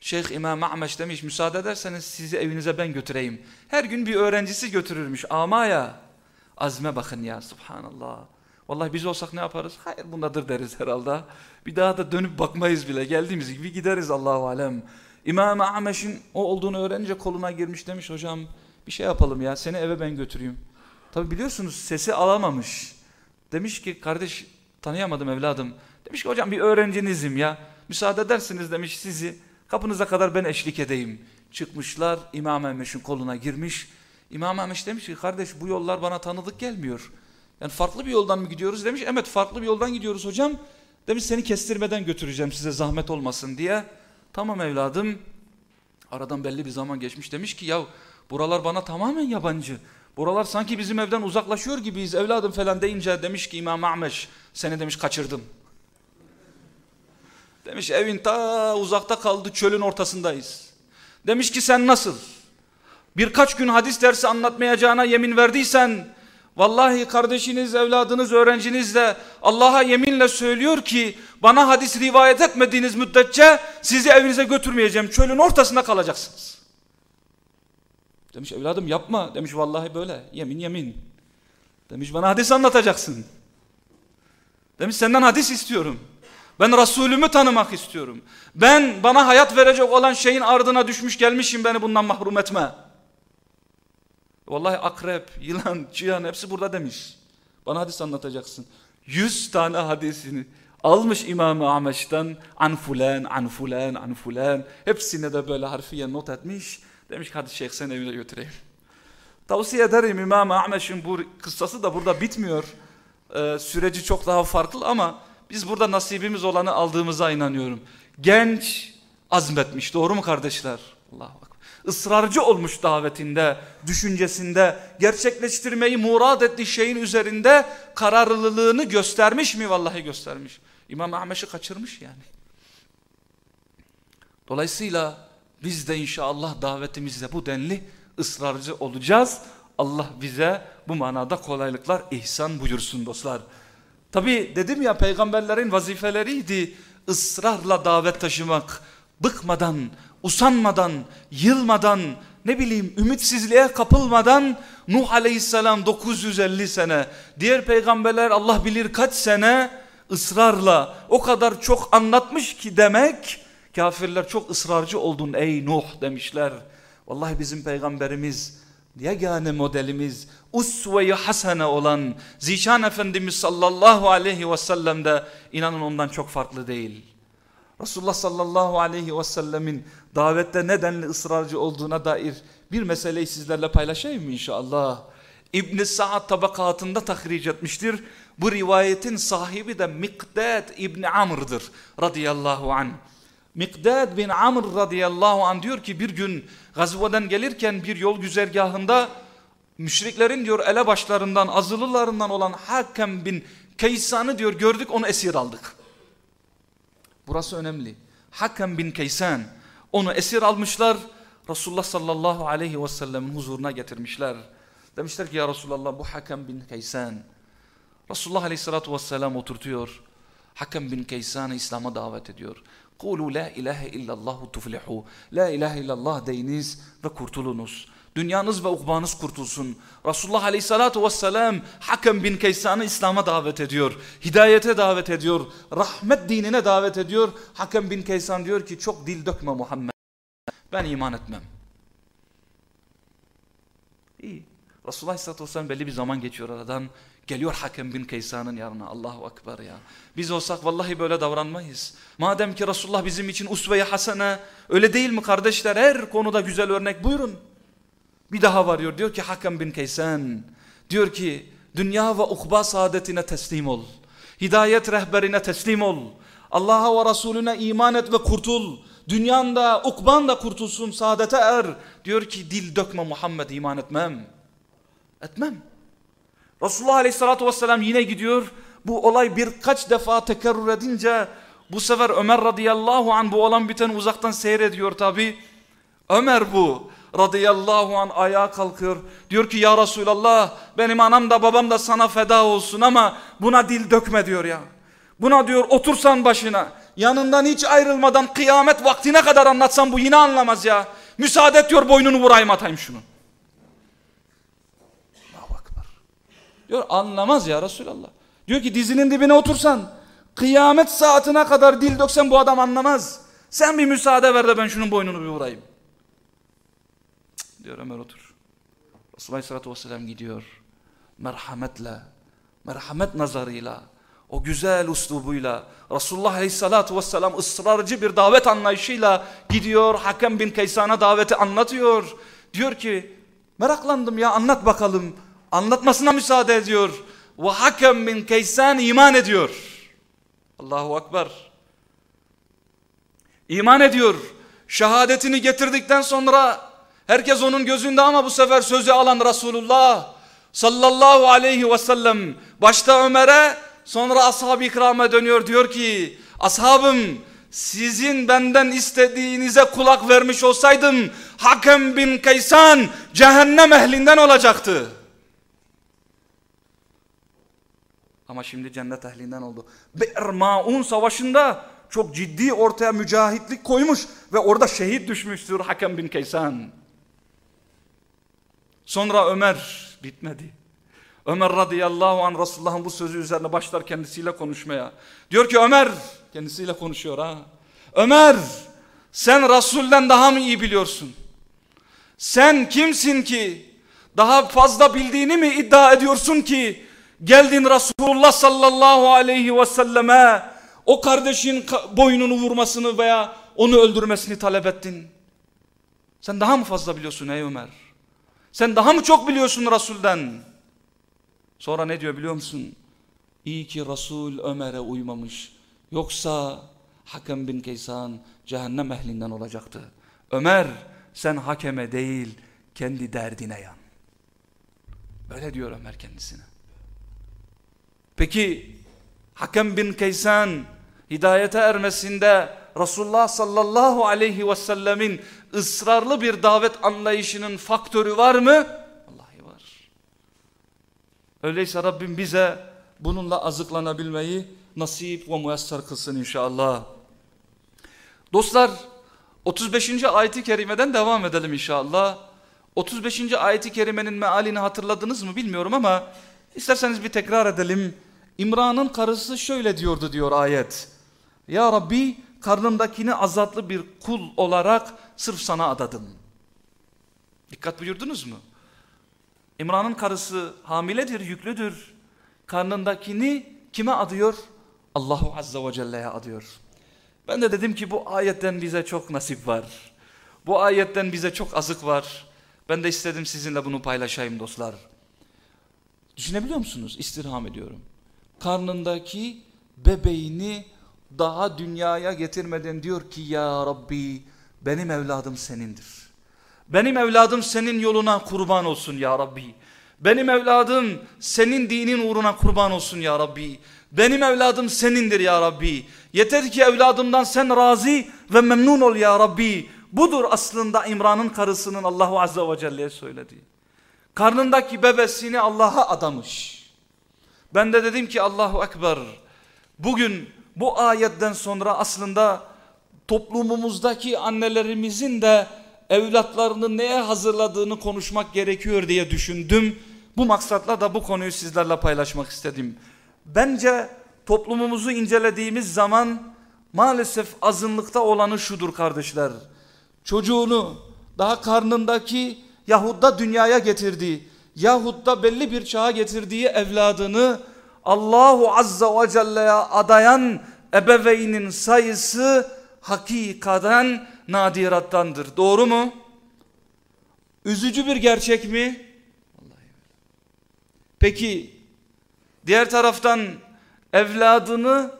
Şeyh İmam Ahmeş demiş müsaade ederseniz sizi evinize ben götüreyim. Her gün bir öğrencisi götürürmüş ama ya. Azme bakın ya subhanallah. Vallahi biz olsak ne yaparız? Hayır bundadır deriz herhalde. Bir daha da dönüp bakmayız bile. Geldiğimiz gibi gideriz Allahu alem. İmam Ahmeş'in o olduğunu öğrenince koluna girmiş demiş hocam bir şey yapalım ya seni eve ben götüreyim. Tabi biliyorsunuz sesi alamamış. Demiş ki kardeş tanıyamadım evladım. Demiş ki hocam bir öğrencinizim ya. Müsaade edersiniz demiş sizi kapınıza kadar ben eşlik edeyim. Çıkmışlar İmam Ahmeş'in koluna girmiş. İmam Ahmeş demiş ki kardeş bu yollar bana tanıdık gelmiyor. Yani farklı bir yoldan mı gidiyoruz demiş. Evet farklı bir yoldan gidiyoruz hocam. Demiş seni kestirmeden götüreceğim size zahmet olmasın diye. Tamam evladım. Aradan belli bir zaman geçmiş demiş ki ya buralar bana tamamen yabancı. Buralar sanki bizim evden uzaklaşıyor gibiyiz evladım falan deyince demiş ki İmam Ahmeş seni demiş kaçırdım. Demiş evin ta uzakta kaldı çölün ortasındayız. Demiş ki sen nasıl? Birkaç gün hadis dersi anlatmayacağına yemin verdiysen vallahi kardeşiniz, evladınız, öğrenciniz de Allah'a yeminle söylüyor ki bana hadis rivayet etmediğiniz müddetçe sizi evinize götürmeyeceğim. Çölün ortasında kalacaksınız. Demiş evladım yapma. Demiş vallahi böyle. Yemin yemin. Demiş bana hadis anlatacaksın. Demiş senden hadis istiyorum. Ben Resulümü tanımak istiyorum. Ben bana hayat verecek olan şeyin ardına düşmüş gelmişim beni bundan mahrum etme. Vallahi akrep, yılan, çıyan hepsi burada demiş. Bana hadis anlatacaksın. Yüz tane hadisini almış İmam-ı Ahmeş'ten an fulan, an fulan, an fulan. Hepsine de böyle harfiyen not etmiş. Demiş ki hadi şeyh sen evine götüreyim. Tavsiye ederim İmam-ı Ahmeş'in bu kıssası da burada bitmiyor. Ee, süreci çok daha farklı ama biz burada nasibimiz olanı aldığımıza inanıyorum. Genç azmetmiş doğru mu kardeşler? Allahu Akbar. Israrcı olmuş davetinde, düşüncesinde, gerçekleştirmeyi murad ettiği şeyin üzerinde kararlılığını göstermiş mi? Vallahi göstermiş. İmam Ahmeş'i kaçırmış yani. Dolayısıyla biz de inşallah davetimizde bu denli ısrarcı olacağız. Allah bize bu manada kolaylıklar ihsan buyursun dostlar. Tabi dedim ya peygamberlerin vazifeleriydi ısrarla davet taşımak. Bıkmadan, usanmadan, yılmadan, ne bileyim ümitsizliğe kapılmadan Nuh aleyhisselam 950 sene, diğer peygamberler Allah bilir kaç sene ısrarla o kadar çok anlatmış ki demek kafirler çok ısrarcı oldun ey Nuh demişler. Vallahi bizim peygamberimiz yegane modelimiz usve-i hasene olan Zişan Efendimiz sallallahu aleyhi ve sellem de inanın ondan çok farklı değil. Resulullah sallallahu aleyhi ve sellemin davette nedenli ısrarcı olduğuna dair bir meseleyi sizlerle paylaşayım mı inşallah? İbn-i Sa'd tabakatında tahric etmiştir. Bu rivayetin sahibi de Mikdad İbni Amr'dır radıyallahu anh. Mikdad bin Amr radıyallahu anh diyor ki bir gün gazveden gelirken bir yol güzergahında müşriklerin diyor elebaşlarından azılılarından olan Hakem bin Kaysan'ı diyor gördük onu esir aldık. Burası önemli. Hakem bin Kaysan onu esir almışlar. Resulullah sallallahu aleyhi ve sellem'in huzuruna getirmişler. Demişler ki ya Resulallah bu Hakem bin Kaysan. Resulullah aleyhissalatu vesselam oturtuyor. Hakem bin Kaysan'ı İslam'a davet ediyor. Kulu la ilahe illallah tuflihu. La ilahe illallah deyiniz ve kurtulunuz. Dünyanız ve ukbanız kurtulsun. Resulullah aleyhissalatu vesselam Hakem bin Kaysan'ı İslam'a davet ediyor. Hidayete davet ediyor. Rahmet dinine davet ediyor. Hakem bin Kaysan diyor ki çok dil dökme Muhammed. Ben iman etmem. İyi. Resulullah aleyhissalatu vesselam belli bir zaman geçiyor aradan. Geliyor Hakem bin Kaysan'ın yanına. Allahu Ekber ya. Biz olsak vallahi böyle davranmayız. Madem ki Resulullah bizim için usve-i hasene. Öyle değil mi kardeşler? Her konuda güzel örnek buyurun. Bir daha varıyor. Diyor ki Hakem bin Kaysan. Diyor ki dünya ve ukba saadetine teslim ol. Hidayet rehberine teslim ol. Allah'a ve Resulüne iman et ve kurtul. Dünyanda, ukban da kurtulsun, saadete er. Diyor ki dil dökme Muhammed iman etmem. Etmem. Resulullah Aleyhisselatü Vesselam yine gidiyor. Bu olay birkaç defa tekerrür edince bu sefer Ömer radıyallahu an bu olan biten uzaktan seyrediyor tabi. Ömer bu radıyallahu an ayağa kalkıyor. Diyor ki ya Resulallah benim anam da babam da sana feda olsun ama buna dil dökme diyor ya. Buna diyor otursan başına yanından hiç ayrılmadan kıyamet vaktine kadar anlatsan bu yine anlamaz ya. Müsaade et diyor boynunu vurayım atayım şunu. Diyor anlamaz ya Resulallah. Diyor ki dizinin dibine otursan kıyamet saatine kadar dil döksen bu adam anlamaz. Sen bir müsaade ver de ben şunun boynunu bir vurayım. Diyor Ömer otur. Resulullah Aleyhisselatü Vesselam gidiyor. Merhametle, merhamet nazarıyla, o güzel uslubuyla Resulullah Aleyhisselatü Vesselam ısrarcı bir davet anlayışıyla gidiyor. Hakem bin Kaysan'a daveti anlatıyor. Diyor ki meraklandım ya anlat bakalım anlatmasına müsaade ediyor. Ve hakem bin Kaysan iman ediyor. Allahu Ekber. İman ediyor. Şehadetini getirdikten sonra herkes onun gözünde ama bu sefer sözü alan Resulullah sallallahu aleyhi ve sellem başta Ömer'e sonra ashab-ı ikrama dönüyor diyor ki ashabım sizin benden istediğinize kulak vermiş olsaydım Hakem bin Kaysan cehennem ehlinden olacaktı. Ama şimdi cennet ehlinden oldu. Be'r Maun savaşında çok ciddi ortaya mücahitlik koymuş ve orada şehit düşmüştür Hakem bin Kaysan. Sonra Ömer bitmedi. Ömer radıyallahu an Resulullah'ın bu sözü üzerine başlar kendisiyle konuşmaya. Diyor ki Ömer kendisiyle konuşuyor ha. Ömer sen Resul'den daha mı iyi biliyorsun? Sen kimsin ki daha fazla bildiğini mi iddia ediyorsun ki geldin Resulullah sallallahu aleyhi ve selleme o kardeşin boynunu vurmasını veya onu öldürmesini talep ettin. Sen daha mı fazla biliyorsun ey Ömer? Sen daha mı çok biliyorsun Resul'den? Sonra ne diyor biliyor musun? İyi ki Resul Ömer'e uymamış. Yoksa Hakem bin Kaysan cehennem ehlinden olacaktı. Ömer sen hakeme değil kendi derdine yan. Öyle diyor Ömer kendisine. Peki Hakem bin Kaysan hidayete ermesinde Resulullah sallallahu aleyhi ve sellemin ısrarlı bir davet anlayışının faktörü var mı? Vallahi var. Öyleyse Rabbim bize bununla azıklanabilmeyi nasip ve müyesser kılsın inşallah. Dostlar 35. ayeti kerimeden devam edelim inşallah. 35. ayeti kerimenin mealini hatırladınız mı bilmiyorum ama isterseniz bir tekrar edelim. İmran'ın karısı şöyle diyordu diyor ayet. Ya Rabbi karnımdakini azatlı bir kul olarak sırf sana adadım. Dikkat buyurdunuz mu? İmran'ın karısı hamiledir, yüklüdür. Karnındakini kime adıyor? Allahu Azza ve Celle'ye adıyor. Ben de dedim ki bu ayetten bize çok nasip var. Bu ayetten bize çok azık var. Ben de istedim sizinle bunu paylaşayım dostlar. Düşünebiliyor musunuz? İstirham ediyorum. Karnındaki bebeğini daha dünyaya getirmeden diyor ki ya Rabbi benim evladım senindir. Benim evladım senin yoluna kurban olsun ya Rabbi. Benim evladım senin dinin uğruna kurban olsun ya Rabbi. Benim evladım senindir ya Rabbi. Yeter ki evladımdan sen razı ve memnun ol ya Rabbi. Budur aslında İmran'ın karısının Allahu Azze ve Celle'ye söylediği. Karnındaki bebesini Allah'a adamış. Ben de dedim ki Allahu Ekber. Bugün bu ayetten sonra aslında toplumumuzdaki annelerimizin de evlatlarını neye hazırladığını konuşmak gerekiyor diye düşündüm. Bu maksatla da bu konuyu sizlerle paylaşmak istedim. Bence toplumumuzu incelediğimiz zaman maalesef azınlıkta olanı şudur kardeşler. Çocuğunu daha karnındaki yahut da dünyaya getirdiği yahut belli bir çağa getirdiği evladını Allahu Azza ve Celle'ye adayan ebeveynin sayısı hakikaten nadirattandır. Doğru mu? Üzücü bir gerçek mi? Peki diğer taraftan evladını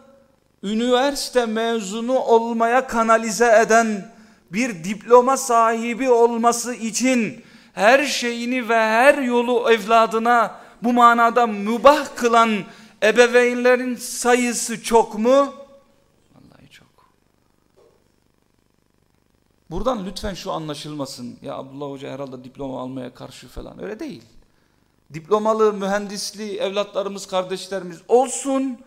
üniversite mezunu olmaya kanalize eden bir diploma sahibi olması için her şeyini ve her yolu evladına bu manada mübah kılan ebeveynlerin sayısı çok mu? Vallahi çok. Buradan lütfen şu anlaşılmasın. Ya Abdullah Hoca herhalde diploma almaya karşı falan. Öyle değil. Diplomalı, mühendisli evlatlarımız, kardeşlerimiz olsun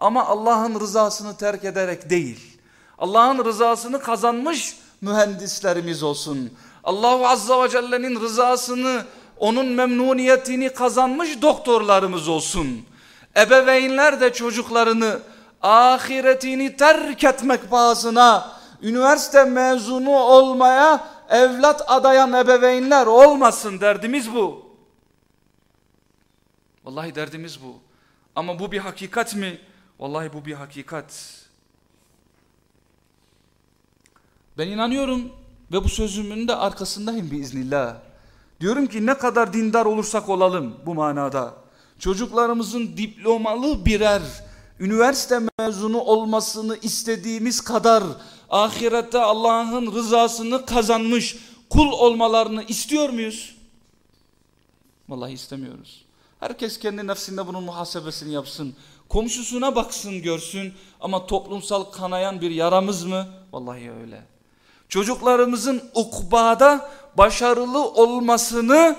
ama Allah'ın rızasını terk ederek değil. Allah'ın rızasını kazanmış mühendislerimiz olsun. Allahu Azza ve Celle'nin rızasını onun memnuniyetini kazanmış doktorlarımız olsun. Ebeveynler de çocuklarını ahiretini terk etmek pahasına üniversite mezunu olmaya evlat adayan ebeveynler olmasın derdimiz bu. Vallahi derdimiz bu. Ama bu bir hakikat mi? Vallahi bu bir hakikat. Ben inanıyorum ve bu sözümün de arkasındayım biiznillah. Diyorum ki ne kadar dindar olursak olalım bu manada. Çocuklarımızın diplomalı birer üniversite mezunu olmasını istediğimiz kadar ahirette Allah'ın rızasını kazanmış kul olmalarını istiyor muyuz? Vallahi istemiyoruz. Herkes kendi nefsinde bunun muhasebesini yapsın. Komşusuna baksın görsün ama toplumsal kanayan bir yaramız mı? Vallahi öyle. Çocuklarımızın ukbada başarılı olmasını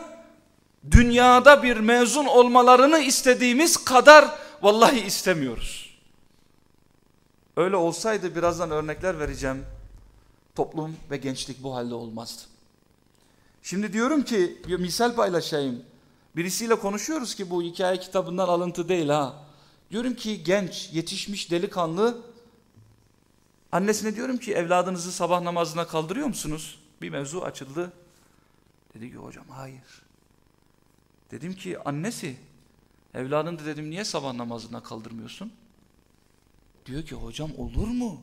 dünyada bir mezun olmalarını istediğimiz kadar vallahi istemiyoruz. Öyle olsaydı birazdan örnekler vereceğim. Toplum ve gençlik bu halde olmazdı. Şimdi diyorum ki bir misal paylaşayım. Birisiyle konuşuyoruz ki bu hikaye kitabından alıntı değil ha. Diyorum ki genç yetişmiş delikanlı annesine diyorum ki evladınızı sabah namazına kaldırıyor musunuz? Bir mevzu açıldı. Dedi ki hocam hayır. Dedim ki annesi evladını dedim niye sabah namazına kaldırmıyorsun? Diyor ki hocam olur mu?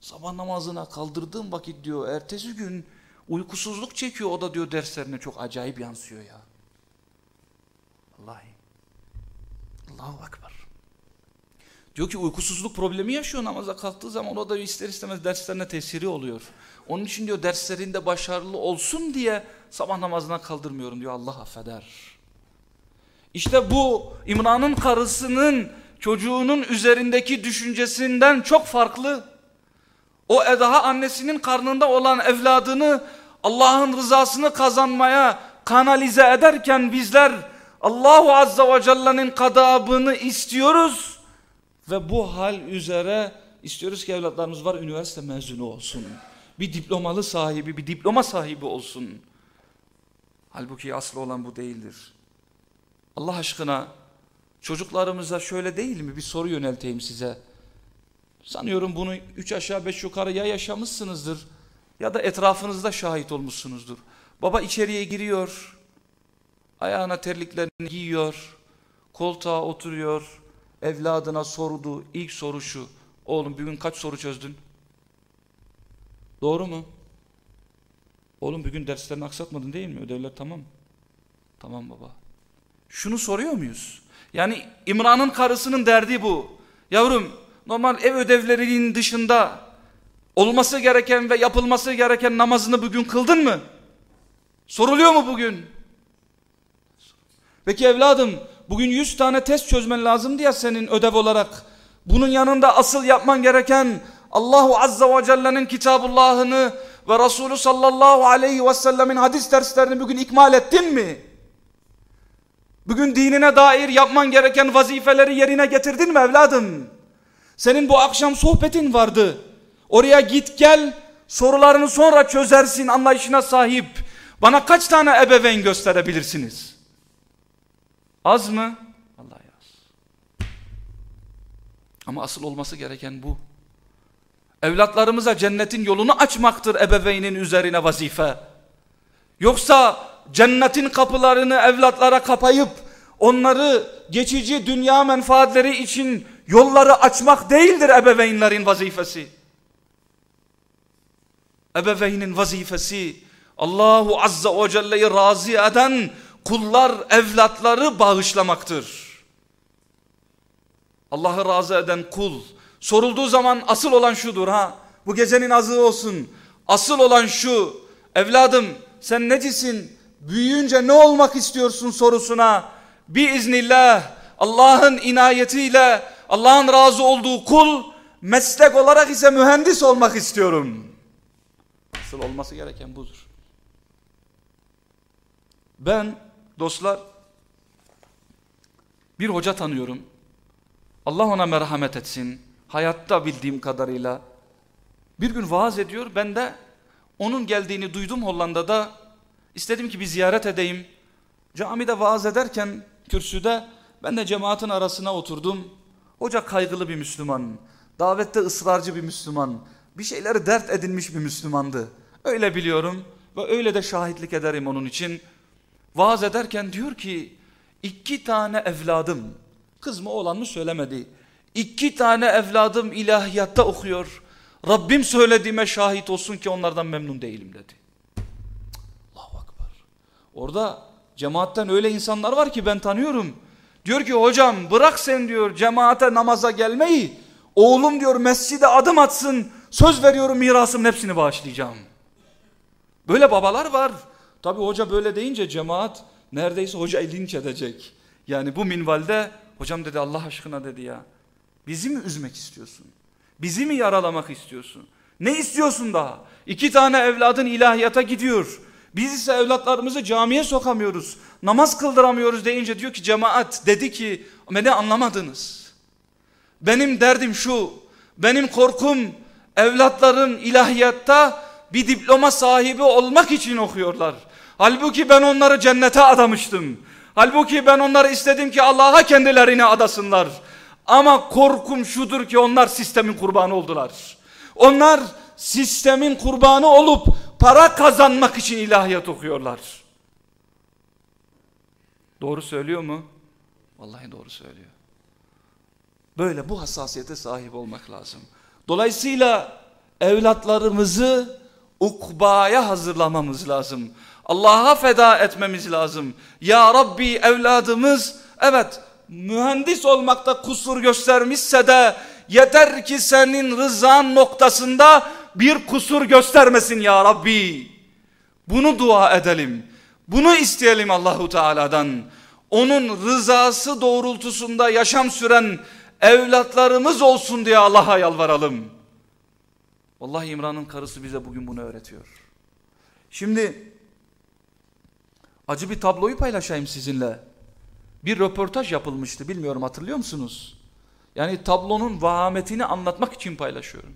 Sabah namazına kaldırdığım vakit diyor ertesi gün uykusuzluk çekiyor o da diyor derslerine çok acayip yansıyor ya. Vallahi. Allahu Ekber. Diyor ki uykusuzluk problemi yaşıyor namaza kalktığı zaman o da ister istemez derslerine tesiri oluyor. Onun için diyor derslerinde başarılı olsun diye sabah namazına kaldırmıyorum diyor Allah affeder. İşte bu İmran'ın karısının çocuğunun üzerindeki düşüncesinden çok farklı. O daha annesinin karnında olan evladını Allah'ın rızasını kazanmaya kanalize ederken bizler Allahu Azza ve Celle'nin kadabını istiyoruz. Ve bu hal üzere istiyoruz ki evlatlarımız var üniversite mezunu olsun. Bir diplomalı sahibi, bir diploma sahibi olsun. Halbuki aslı olan bu değildir. Allah aşkına çocuklarımıza şöyle değil mi bir soru yönelteyim size. Sanıyorum bunu üç aşağı beş yukarı ya yaşamışsınızdır ya da etrafınızda şahit olmuşsunuzdur. Baba içeriye giriyor, ayağına terliklerini giyiyor, koltuğa oturuyor, evladına sordu. İlk soru şu, oğlum bugün kaç soru çözdün? Doğru mu? Oğlum bugün derslerini aksatmadın değil mi? Ödevler tamam. Tamam baba. Şunu soruyor muyuz? Yani İmran'ın karısının derdi bu. Yavrum normal ev ödevlerinin dışında olması gereken ve yapılması gereken namazını bugün kıldın mı? Soruluyor mu bugün? Peki evladım bugün 100 tane test çözmen lazım diye senin ödev olarak. Bunun yanında asıl yapman gereken Allahu Azza ve Celle'nin kitabullahını ve Resulü sallallahu aleyhi ve sellemin hadis derslerini bugün ikmal ettin mi? Bugün dinine dair yapman gereken vazifeleri yerine getirdin mi evladım? Senin bu akşam sohbetin vardı. Oraya git gel sorularını sonra çözersin anlayışına sahip. Bana kaç tane ebeveyn gösterebilirsiniz? Az mı? Allah yaz. Ama asıl olması gereken bu. Evlatlarımıza cennetin yolunu açmaktır ebeveynin üzerine vazife. Yoksa cennetin kapılarını evlatlara kapayıp onları geçici dünya menfaatleri için yolları açmak değildir ebeveynlerin vazifesi. Ebeveynin vazifesi Allahu Azza ve Celle'yi razı eden kullar evlatları bağışlamaktır. Allah'ı razı eden kul sorulduğu zaman asıl olan şudur ha bu gecenin azı olsun asıl olan şu evladım sen necisin büyüyünce ne olmak istiyorsun sorusuna biiznillah Allah'ın inayetiyle Allah'ın razı olduğu kul meslek olarak ise mühendis olmak istiyorum. Asıl olması gereken budur. Ben dostlar bir hoca tanıyorum. Allah ona merhamet etsin. Hayatta bildiğim kadarıyla. Bir gün vaaz ediyor. Ben de onun geldiğini duydum Hollanda'da. İstedim ki bir ziyaret edeyim. Camide vaaz ederken kürsüde ben de cemaatin arasına oturdum. Hoca kaygılı bir Müslüman. Davette ısrarcı bir Müslüman. Bir şeyleri dert edinmiş bir Müslümandı. Öyle biliyorum ve öyle de şahitlik ederim onun için. Vaaz ederken diyor ki iki tane evladım kız mı oğlan mı söylemedi. İki tane evladım ilahiyatta okuyor. Rabbim söylediğime şahit olsun ki onlardan memnun değilim dedi. Orada cemaatten öyle insanlar var ki ben tanıyorum. Diyor ki hocam bırak sen diyor cemaate namaza gelmeyi. Oğlum diyor mescide adım atsın. Söz veriyorum mirasımın hepsini bağışlayacağım. Böyle babalar var. Tabi hoca böyle deyince cemaat neredeyse hoca linç edecek. Yani bu minvalde hocam dedi Allah aşkına dedi ya. Bizi mi üzmek istiyorsun? Bizi mi yaralamak istiyorsun? Ne istiyorsun daha? İki tane evladın ilahiyata gidiyor. Biz ise evlatlarımızı camiye sokamıyoruz. Namaz kıldıramıyoruz deyince diyor ki cemaat dedi ki beni anlamadınız. Benim derdim şu. Benim korkum evlatların ilahiyatta bir diploma sahibi olmak için okuyorlar. Halbuki ben onları cennete adamıştım. Halbuki ben onları istedim ki Allah'a kendilerini adasınlar. Ama korkum şudur ki onlar sistemin kurbanı oldular. Onlar sistemin kurbanı olup para kazanmak için ilahiyat okuyorlar. Doğru söylüyor mu? Vallahi doğru söylüyor. Böyle bu hassasiyete sahip olmak lazım. Dolayısıyla evlatlarımızı ukbaya hazırlamamız lazım. Allah'a feda etmemiz lazım. Ya Rabbi evladımız evet mühendis olmakta kusur göstermişse de yeter ki senin rızan noktasında bir kusur göstermesin ya Rabbi. Bunu dua edelim. Bunu isteyelim Allahu Teala'dan. Onun rızası doğrultusunda yaşam süren evlatlarımız olsun diye Allah'a yalvaralım. Vallahi İmran'ın karısı bize bugün bunu öğretiyor. Şimdi acı bir tabloyu paylaşayım sizinle. Bir röportaj yapılmıştı bilmiyorum hatırlıyor musunuz? Yani tablonun vahametini anlatmak için paylaşıyorum.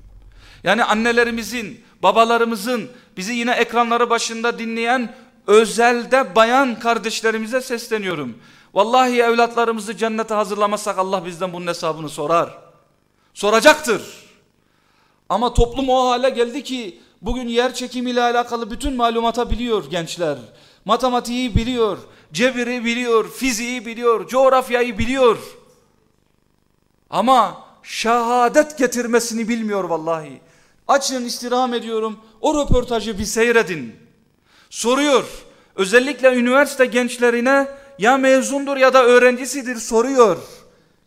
Yani annelerimizin, babalarımızın bizi yine ekranları başında dinleyen özelde bayan kardeşlerimize sesleniyorum. Vallahi evlatlarımızı cennete hazırlamasak Allah bizden bunun hesabını sorar. Soracaktır. Ama toplum o hale geldi ki bugün yer çekimiyle alakalı bütün malumata biliyor gençler. Matematiği biliyor, cebiri biliyor, fiziği biliyor, coğrafyayı biliyor. Ama şehadet getirmesini bilmiyor vallahi. Açın istirham ediyorum. O röportajı bir seyredin. Soruyor. Özellikle üniversite gençlerine ya mezundur ya da öğrencisidir soruyor.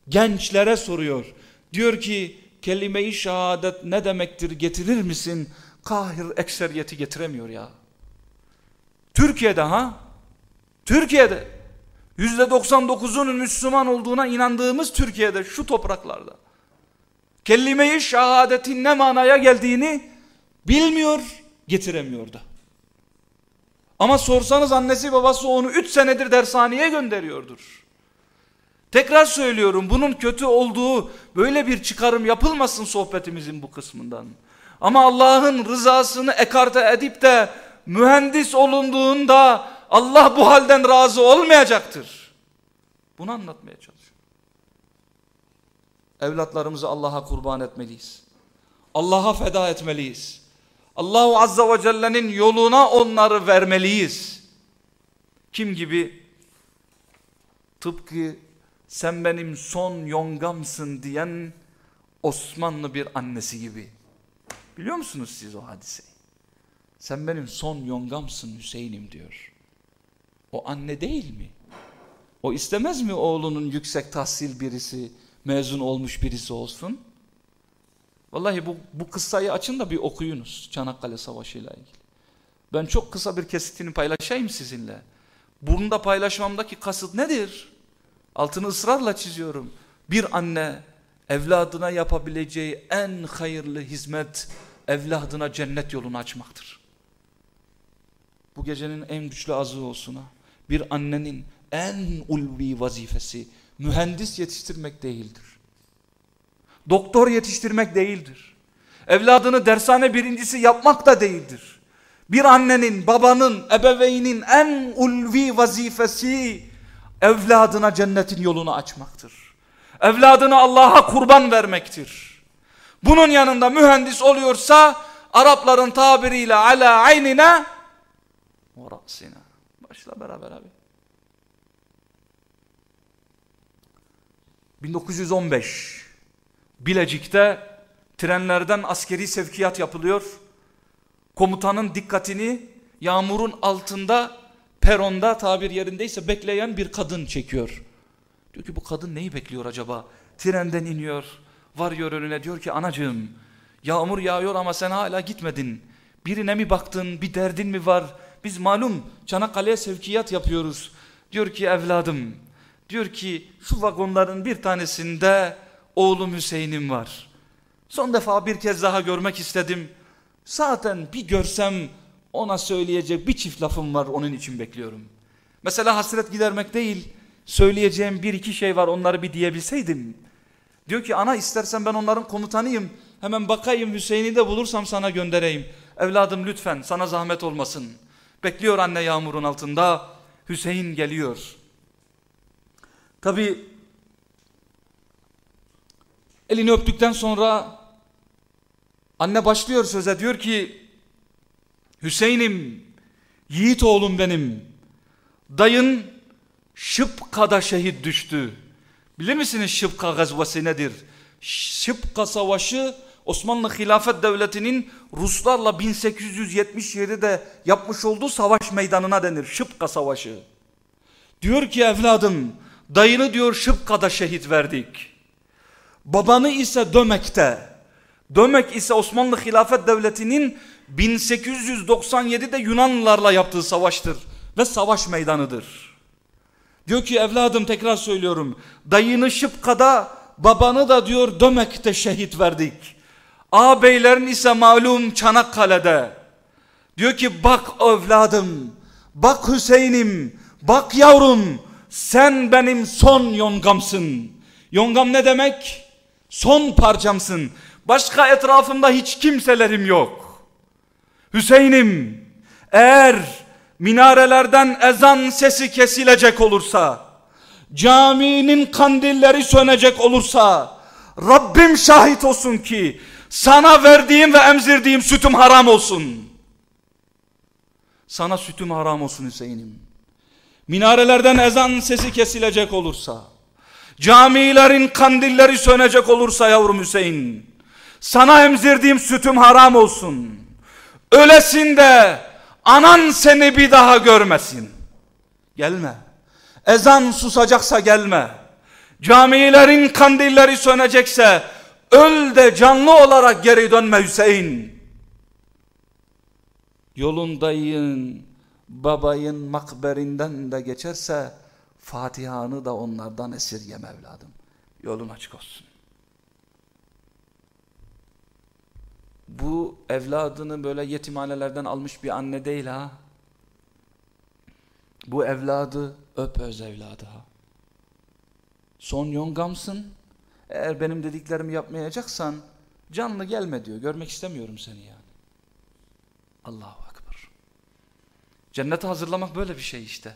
Gençlere soruyor. Diyor ki kelime-i şehadet ne demektir getirir misin? Kahir ekseriyeti getiremiyor ya. Türkiye'de ha? Türkiye'de yüzde 99'unun Müslüman olduğuna inandığımız Türkiye'de şu topraklarda kelime-i şehadetin ne manaya geldiğini bilmiyor, getiremiyor da. Ama sorsanız annesi babası onu 3 senedir dershaneye gönderiyordur. Tekrar söylüyorum bunun kötü olduğu böyle bir çıkarım yapılmasın sohbetimizin bu kısmından. Ama Allah'ın rızasını ekarte edip de mühendis olunduğunda Allah bu halden razı olmayacaktır. Bunu anlatmaya çalışıyorum. Evlatlarımızı Allah'a kurban etmeliyiz. Allah'a feda etmeliyiz. Allahu Azza ve Celle'nin yoluna onları vermeliyiz. Kim gibi? Tıpkı sen benim son yongamsın diyen Osmanlı bir annesi gibi. Biliyor musunuz siz o hadiseyi? Sen benim son yongamsın Hüseyin'im diyor. O anne değil mi? O istemez mi oğlunun yüksek tahsil birisi, mezun olmuş birisi olsun? Vallahi bu, bu kıssayı açın da bir okuyunuz Çanakkale Savaşı ile ilgili. Ben çok kısa bir kesitini paylaşayım sizinle. Bunda paylaşmamdaki kasıt nedir? Altını ısrarla çiziyorum. Bir anne evladına yapabileceği en hayırlı hizmet evladına cennet yolunu açmaktır. Bu gecenin en güçlü azı olsun ha. Bir annenin en ulvi vazifesi mühendis yetiştirmek değildir. Doktor yetiştirmek değildir. Evladını dershane birincisi yapmak da değildir. Bir annenin, babanın, ebeveynin en ulvi vazifesi evladına cennetin yolunu açmaktır. Evladını Allah'a kurban vermektir. Bunun yanında mühendis oluyorsa Arapların tabiriyle ala aynine ve rasina. Başla beraber abi. 1915 Bilecik'te trenlerden askeri sevkiyat yapılıyor. Komutanın dikkatini yağmurun altında peronda tabir yerindeyse bekleyen bir kadın çekiyor. Diyor ki bu kadın neyi bekliyor acaba? Trenden iniyor, varıyor önüne diyor ki anacığım yağmur yağıyor ama sen hala gitmedin. Birine mi baktın, bir derdin mi var? Biz malum Çanakkale'ye sevkiyat yapıyoruz. Diyor ki evladım, diyor ki şu vagonların bir tanesinde oğlum Hüseyin'im var. Son defa bir kez daha görmek istedim. Zaten bir görsem ona söyleyecek bir çift lafım var onun için bekliyorum. Mesela hasret gidermek değil söyleyeceğim bir iki şey var onları bir diyebilseydim. Diyor ki ana istersen ben onların komutanıyım. Hemen bakayım Hüseyin'i de bulursam sana göndereyim. Evladım lütfen sana zahmet olmasın. Bekliyor anne yağmurun altında. Hüseyin geliyor. Tabi elini öptükten sonra anne başlıyor söze diyor ki Hüseyin'im yiğit oğlum benim dayın Şıpka'da şehit düştü. Bilir misiniz Şıpka gazvası nedir? Şıpka savaşı Osmanlı Hilafet Devleti'nin Ruslarla 1877'de yapmış olduğu savaş meydanına denir. Şıpka Savaşı. Diyor ki evladım dayını diyor Şıpka'da şehit verdik. Babanı ise Dömek'te. Dömek ise Osmanlı Hilafet Devleti'nin 1897'de Yunanlılarla yaptığı savaştır ve savaş meydanıdır. Diyor ki evladım tekrar söylüyorum dayını Şıpka'da babanı da diyor Dömek'te şehit verdik. Ağabeylerin ise malum Çanakkale'de. Diyor ki bak evladım, bak Hüseyin'im, bak yavrum sen benim son yongamsın. Yongam ne demek? Son parçamsın. Başka etrafımda hiç kimselerim yok. Hüseyin'im eğer minarelerden ezan sesi kesilecek olursa, caminin kandilleri sönecek olursa, Rabbim şahit olsun ki sana verdiğim ve emzirdiğim sütüm haram olsun. Sana sütüm haram olsun Hüseyin'im. Minarelerden ezan sesi kesilecek olursa, camilerin kandilleri sönecek olursa yavrum Hüseyin, sana emzirdiğim sütüm haram olsun. Ölesinde anan seni bir daha görmesin. Gelme. Ezan susacaksa gelme. Camilerin kandilleri sönecekse Öl de canlı olarak geri dönme Hüseyin. Yolundayın babayın makberinden de geçerse Fatiha'nı da onlardan esirgem evladım. Yolun açık olsun. Bu evladını böyle yetimhanelerden almış bir anne değil ha. Bu evladı öp öz evladı ha. Son yongamsın eğer benim dediklerimi yapmayacaksan canlı gelme diyor. Görmek istemiyorum seni yani. Allahu. Cennete hazırlamak böyle bir şey işte.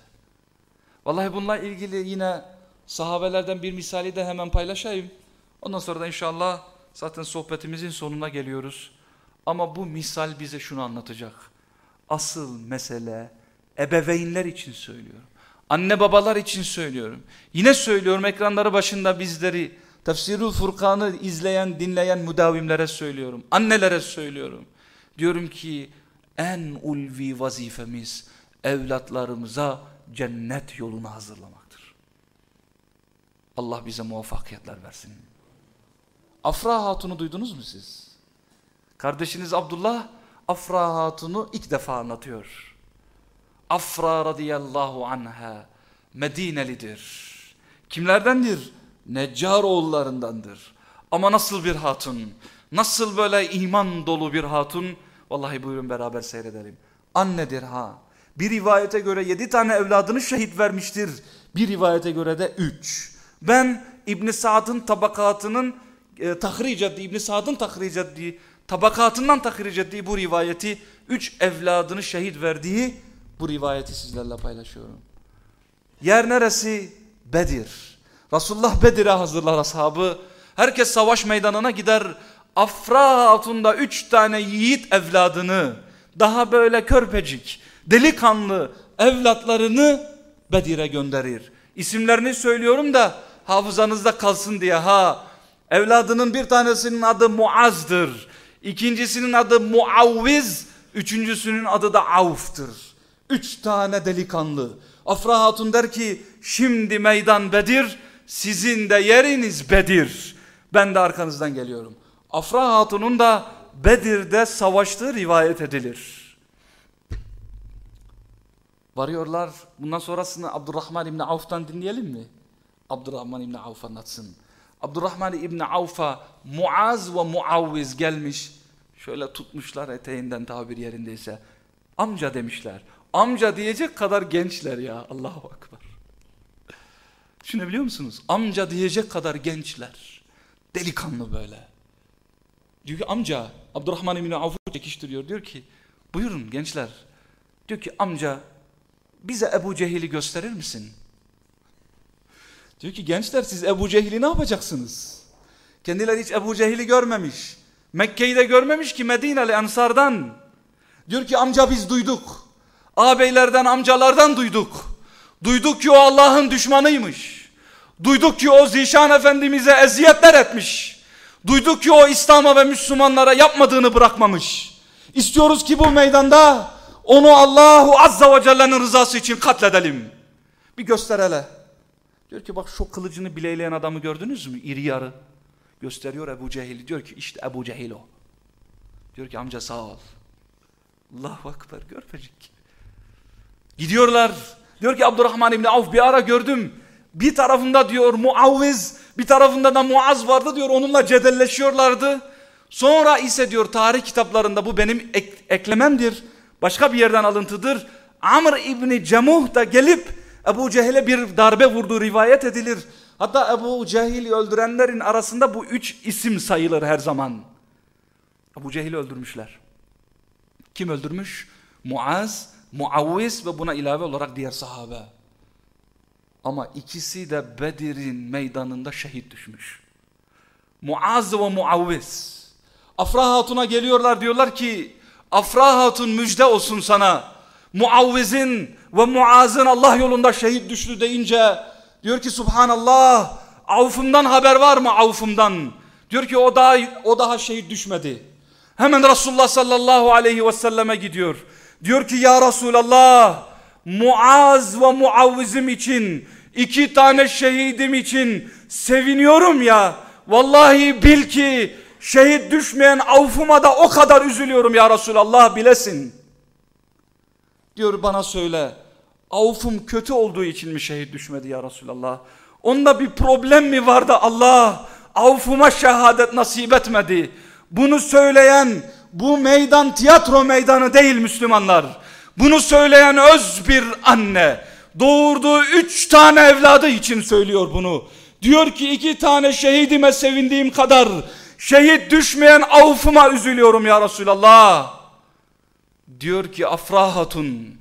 Vallahi bununla ilgili yine sahabelerden bir misali de hemen paylaşayım. Ondan sonra da inşallah zaten sohbetimizin sonuna geliyoruz. Ama bu misal bize şunu anlatacak. Asıl mesele ebeveynler için söylüyorum. Anne babalar için söylüyorum. Yine söylüyorum ekranları başında bizleri Tefsirul Furkan'ı izleyen, dinleyen müdavimlere söylüyorum. Annelere söylüyorum. Diyorum ki en ulvi vazifemiz evlatlarımıza cennet yolunu hazırlamaktır. Allah bize muvaffakiyetler versin. Afra Hatun'u duydunuz mu siz? Kardeşiniz Abdullah Afra Hatun'u ilk defa anlatıyor. Afra radıyallahu anha Medinelidir. Kimlerdendir? Neccar oğullarındandır. Ama nasıl bir hatun, nasıl böyle iman dolu bir hatun, vallahi buyurun beraber seyredelim. Annedir ha. Bir rivayete göre yedi tane evladını şehit vermiştir. Bir rivayete göre de üç. Ben İbn Sa'd'ın tabakatının e, tahric ettiği, İbn Sa'd'ın tahric ettiği, tabakatından tahric ettiği bu rivayeti, üç evladını şehit verdiği bu rivayeti sizlerle paylaşıyorum. Yer neresi? Bedir. Resulullah Bedir'e hazırlar ashabı. Herkes savaş meydanına gider. Afra altında üç tane yiğit evladını, daha böyle körpecik, delikanlı evlatlarını Bedir'e gönderir. İsimlerini söylüyorum da hafızanızda kalsın diye ha. Evladının bir tanesinin adı Muaz'dır. İkincisinin adı Muavviz. Üçüncüsünün adı da Avf'tır. Üç tane delikanlı. Afra Hatun der ki şimdi meydan Bedir sizin de yeriniz Bedir. Ben de arkanızdan geliyorum. Afra Hatun'un da Bedir'de savaştığı rivayet edilir. Varıyorlar. Bundan sonrasını Abdurrahman İbni Avf'tan dinleyelim mi? Abdurrahman İbni Avf anlatsın. Abdurrahman İbni Avf'a Muaz ve Muavviz gelmiş. Şöyle tutmuşlar eteğinden tabir yerindeyse. Amca demişler. Amca diyecek kadar gençler ya. Allahu Akbar. Düşünebiliyor musunuz? Amca diyecek kadar gençler. Delikanlı böyle. Diyor ki amca Abdurrahman İbni Avf'u çekiştiriyor. Diyor ki buyurun gençler. Diyor ki amca bize Ebu Cehil'i gösterir misin? Diyor ki gençler siz Ebu Cehil'i ne yapacaksınız? Kendileri hiç Ebu Cehil'i görmemiş. Mekke'yi de görmemiş ki Medineli Ensardan. Diyor ki amca biz duyduk. Ağabeylerden amcalardan duyduk. Duyduk ki o Allah'ın düşmanıymış. Duyduk ki o Zişan Efendimiz'e eziyetler etmiş. Duyduk ki o İslam'a ve Müslümanlara yapmadığını bırakmamış. İstiyoruz ki bu meydanda onu Allahu Azza ve Celle'nin rızası için katledelim. Bir göster hele. Diyor ki bak şu kılıcını bileyleyen adamı gördünüz mü? İri yarı. Gösteriyor Ebu Cehil. Diyor ki işte Ebu Cehil o. Diyor ki amca sağ ol. Allahu Akbar görmeyecek. Gidiyorlar. Diyor ki Abdurrahman İbni Avf bir ara gördüm. Bir tarafında diyor Muavviz bir tarafında da Muaz vardı diyor onunla cedelleşiyorlardı. Sonra ise diyor tarih kitaplarında bu benim ek eklememdir. Başka bir yerden alıntıdır. Amr İbni Cemuh da gelip Ebu Cehil'e bir darbe vurduğu rivayet edilir. Hatta Ebu Cehil'i öldürenlerin arasında bu üç isim sayılır her zaman. Ebu Cehil'i öldürmüşler. Kim öldürmüş? Muaz, Muavviz ve buna ilave olarak diğer sahabe. Ama ikisi de Bedir'in meydanında şehit düşmüş. Muaz ve Muavviz. Afra Hatun'a geliyorlar diyorlar ki Afra Hatun müjde olsun sana. Muavviz'in ve Muaz'ın Allah yolunda şehit düştü deyince diyor ki Subhanallah Avf'ımdan haber var mı Avf'ımdan? Diyor ki o daha, o daha şehit düşmedi. Hemen Resulullah sallallahu aleyhi ve selleme gidiyor. Diyor ki ya Resulallah Muaz ve Muavvizim için iki tane şehidim için seviniyorum ya. Vallahi bil ki şehit düşmeyen avfuma da o kadar üzülüyorum ya Resulallah bilesin. Diyor bana söyle avfum kötü olduğu için mi şehit düşmedi ya Resulallah? Onda bir problem mi vardı Allah avfuma şehadet nasip etmedi. Bunu söyleyen bu meydan tiyatro meydanı değil Müslümanlar. Bunu söyleyen öz bir anne doğurduğu üç tane evladı için söylüyor bunu. Diyor ki iki tane şehidime sevindiğim kadar şehit düşmeyen avfıma üzülüyorum ya Resulallah. Diyor ki Afra Hatun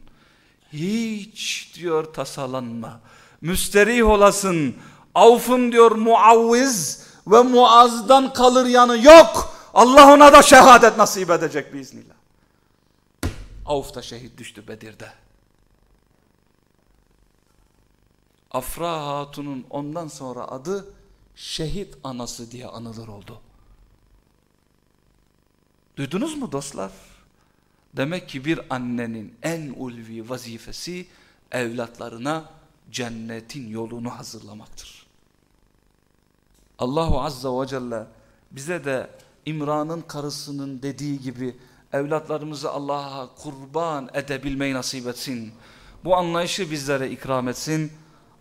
hiç diyor tasalanma. Müsterih olasın. Avfın diyor muavviz ve muazdan kalır yanı yok. Allah ona da şehadet nasip edecek biiznillah. Avf da şehit düştü Bedir'de. Afra Hatun'un ondan sonra adı şehit anası diye anılır oldu. Duydunuz mu dostlar? Demek ki bir annenin en ulvi vazifesi evlatlarına cennetin yolunu hazırlamaktır. Allahu Azza ve Celle bize de İmran'ın karısının dediği gibi evlatlarımızı Allah'a kurban edebilmeyi nasip etsin. Bu anlayışı bizlere ikram etsin.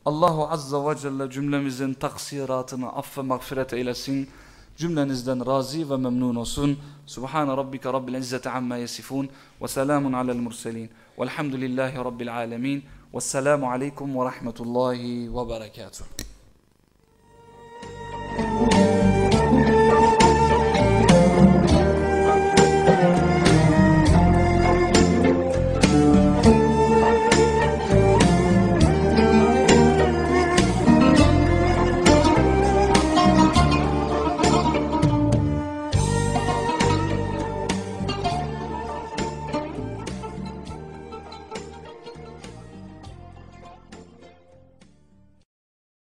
Allahu Azza ve Celle cümlemizin taksiratını aff mağfiret eylesin. Cümlenizden razı ve memnun olsun. Subhan rabbika rabbil izzati amma yasifun ve selamun alel murselin. Velhamdülillahi rabbil alamin. Vesselamu aleyküm ve rahmetullahi ve berekatuh.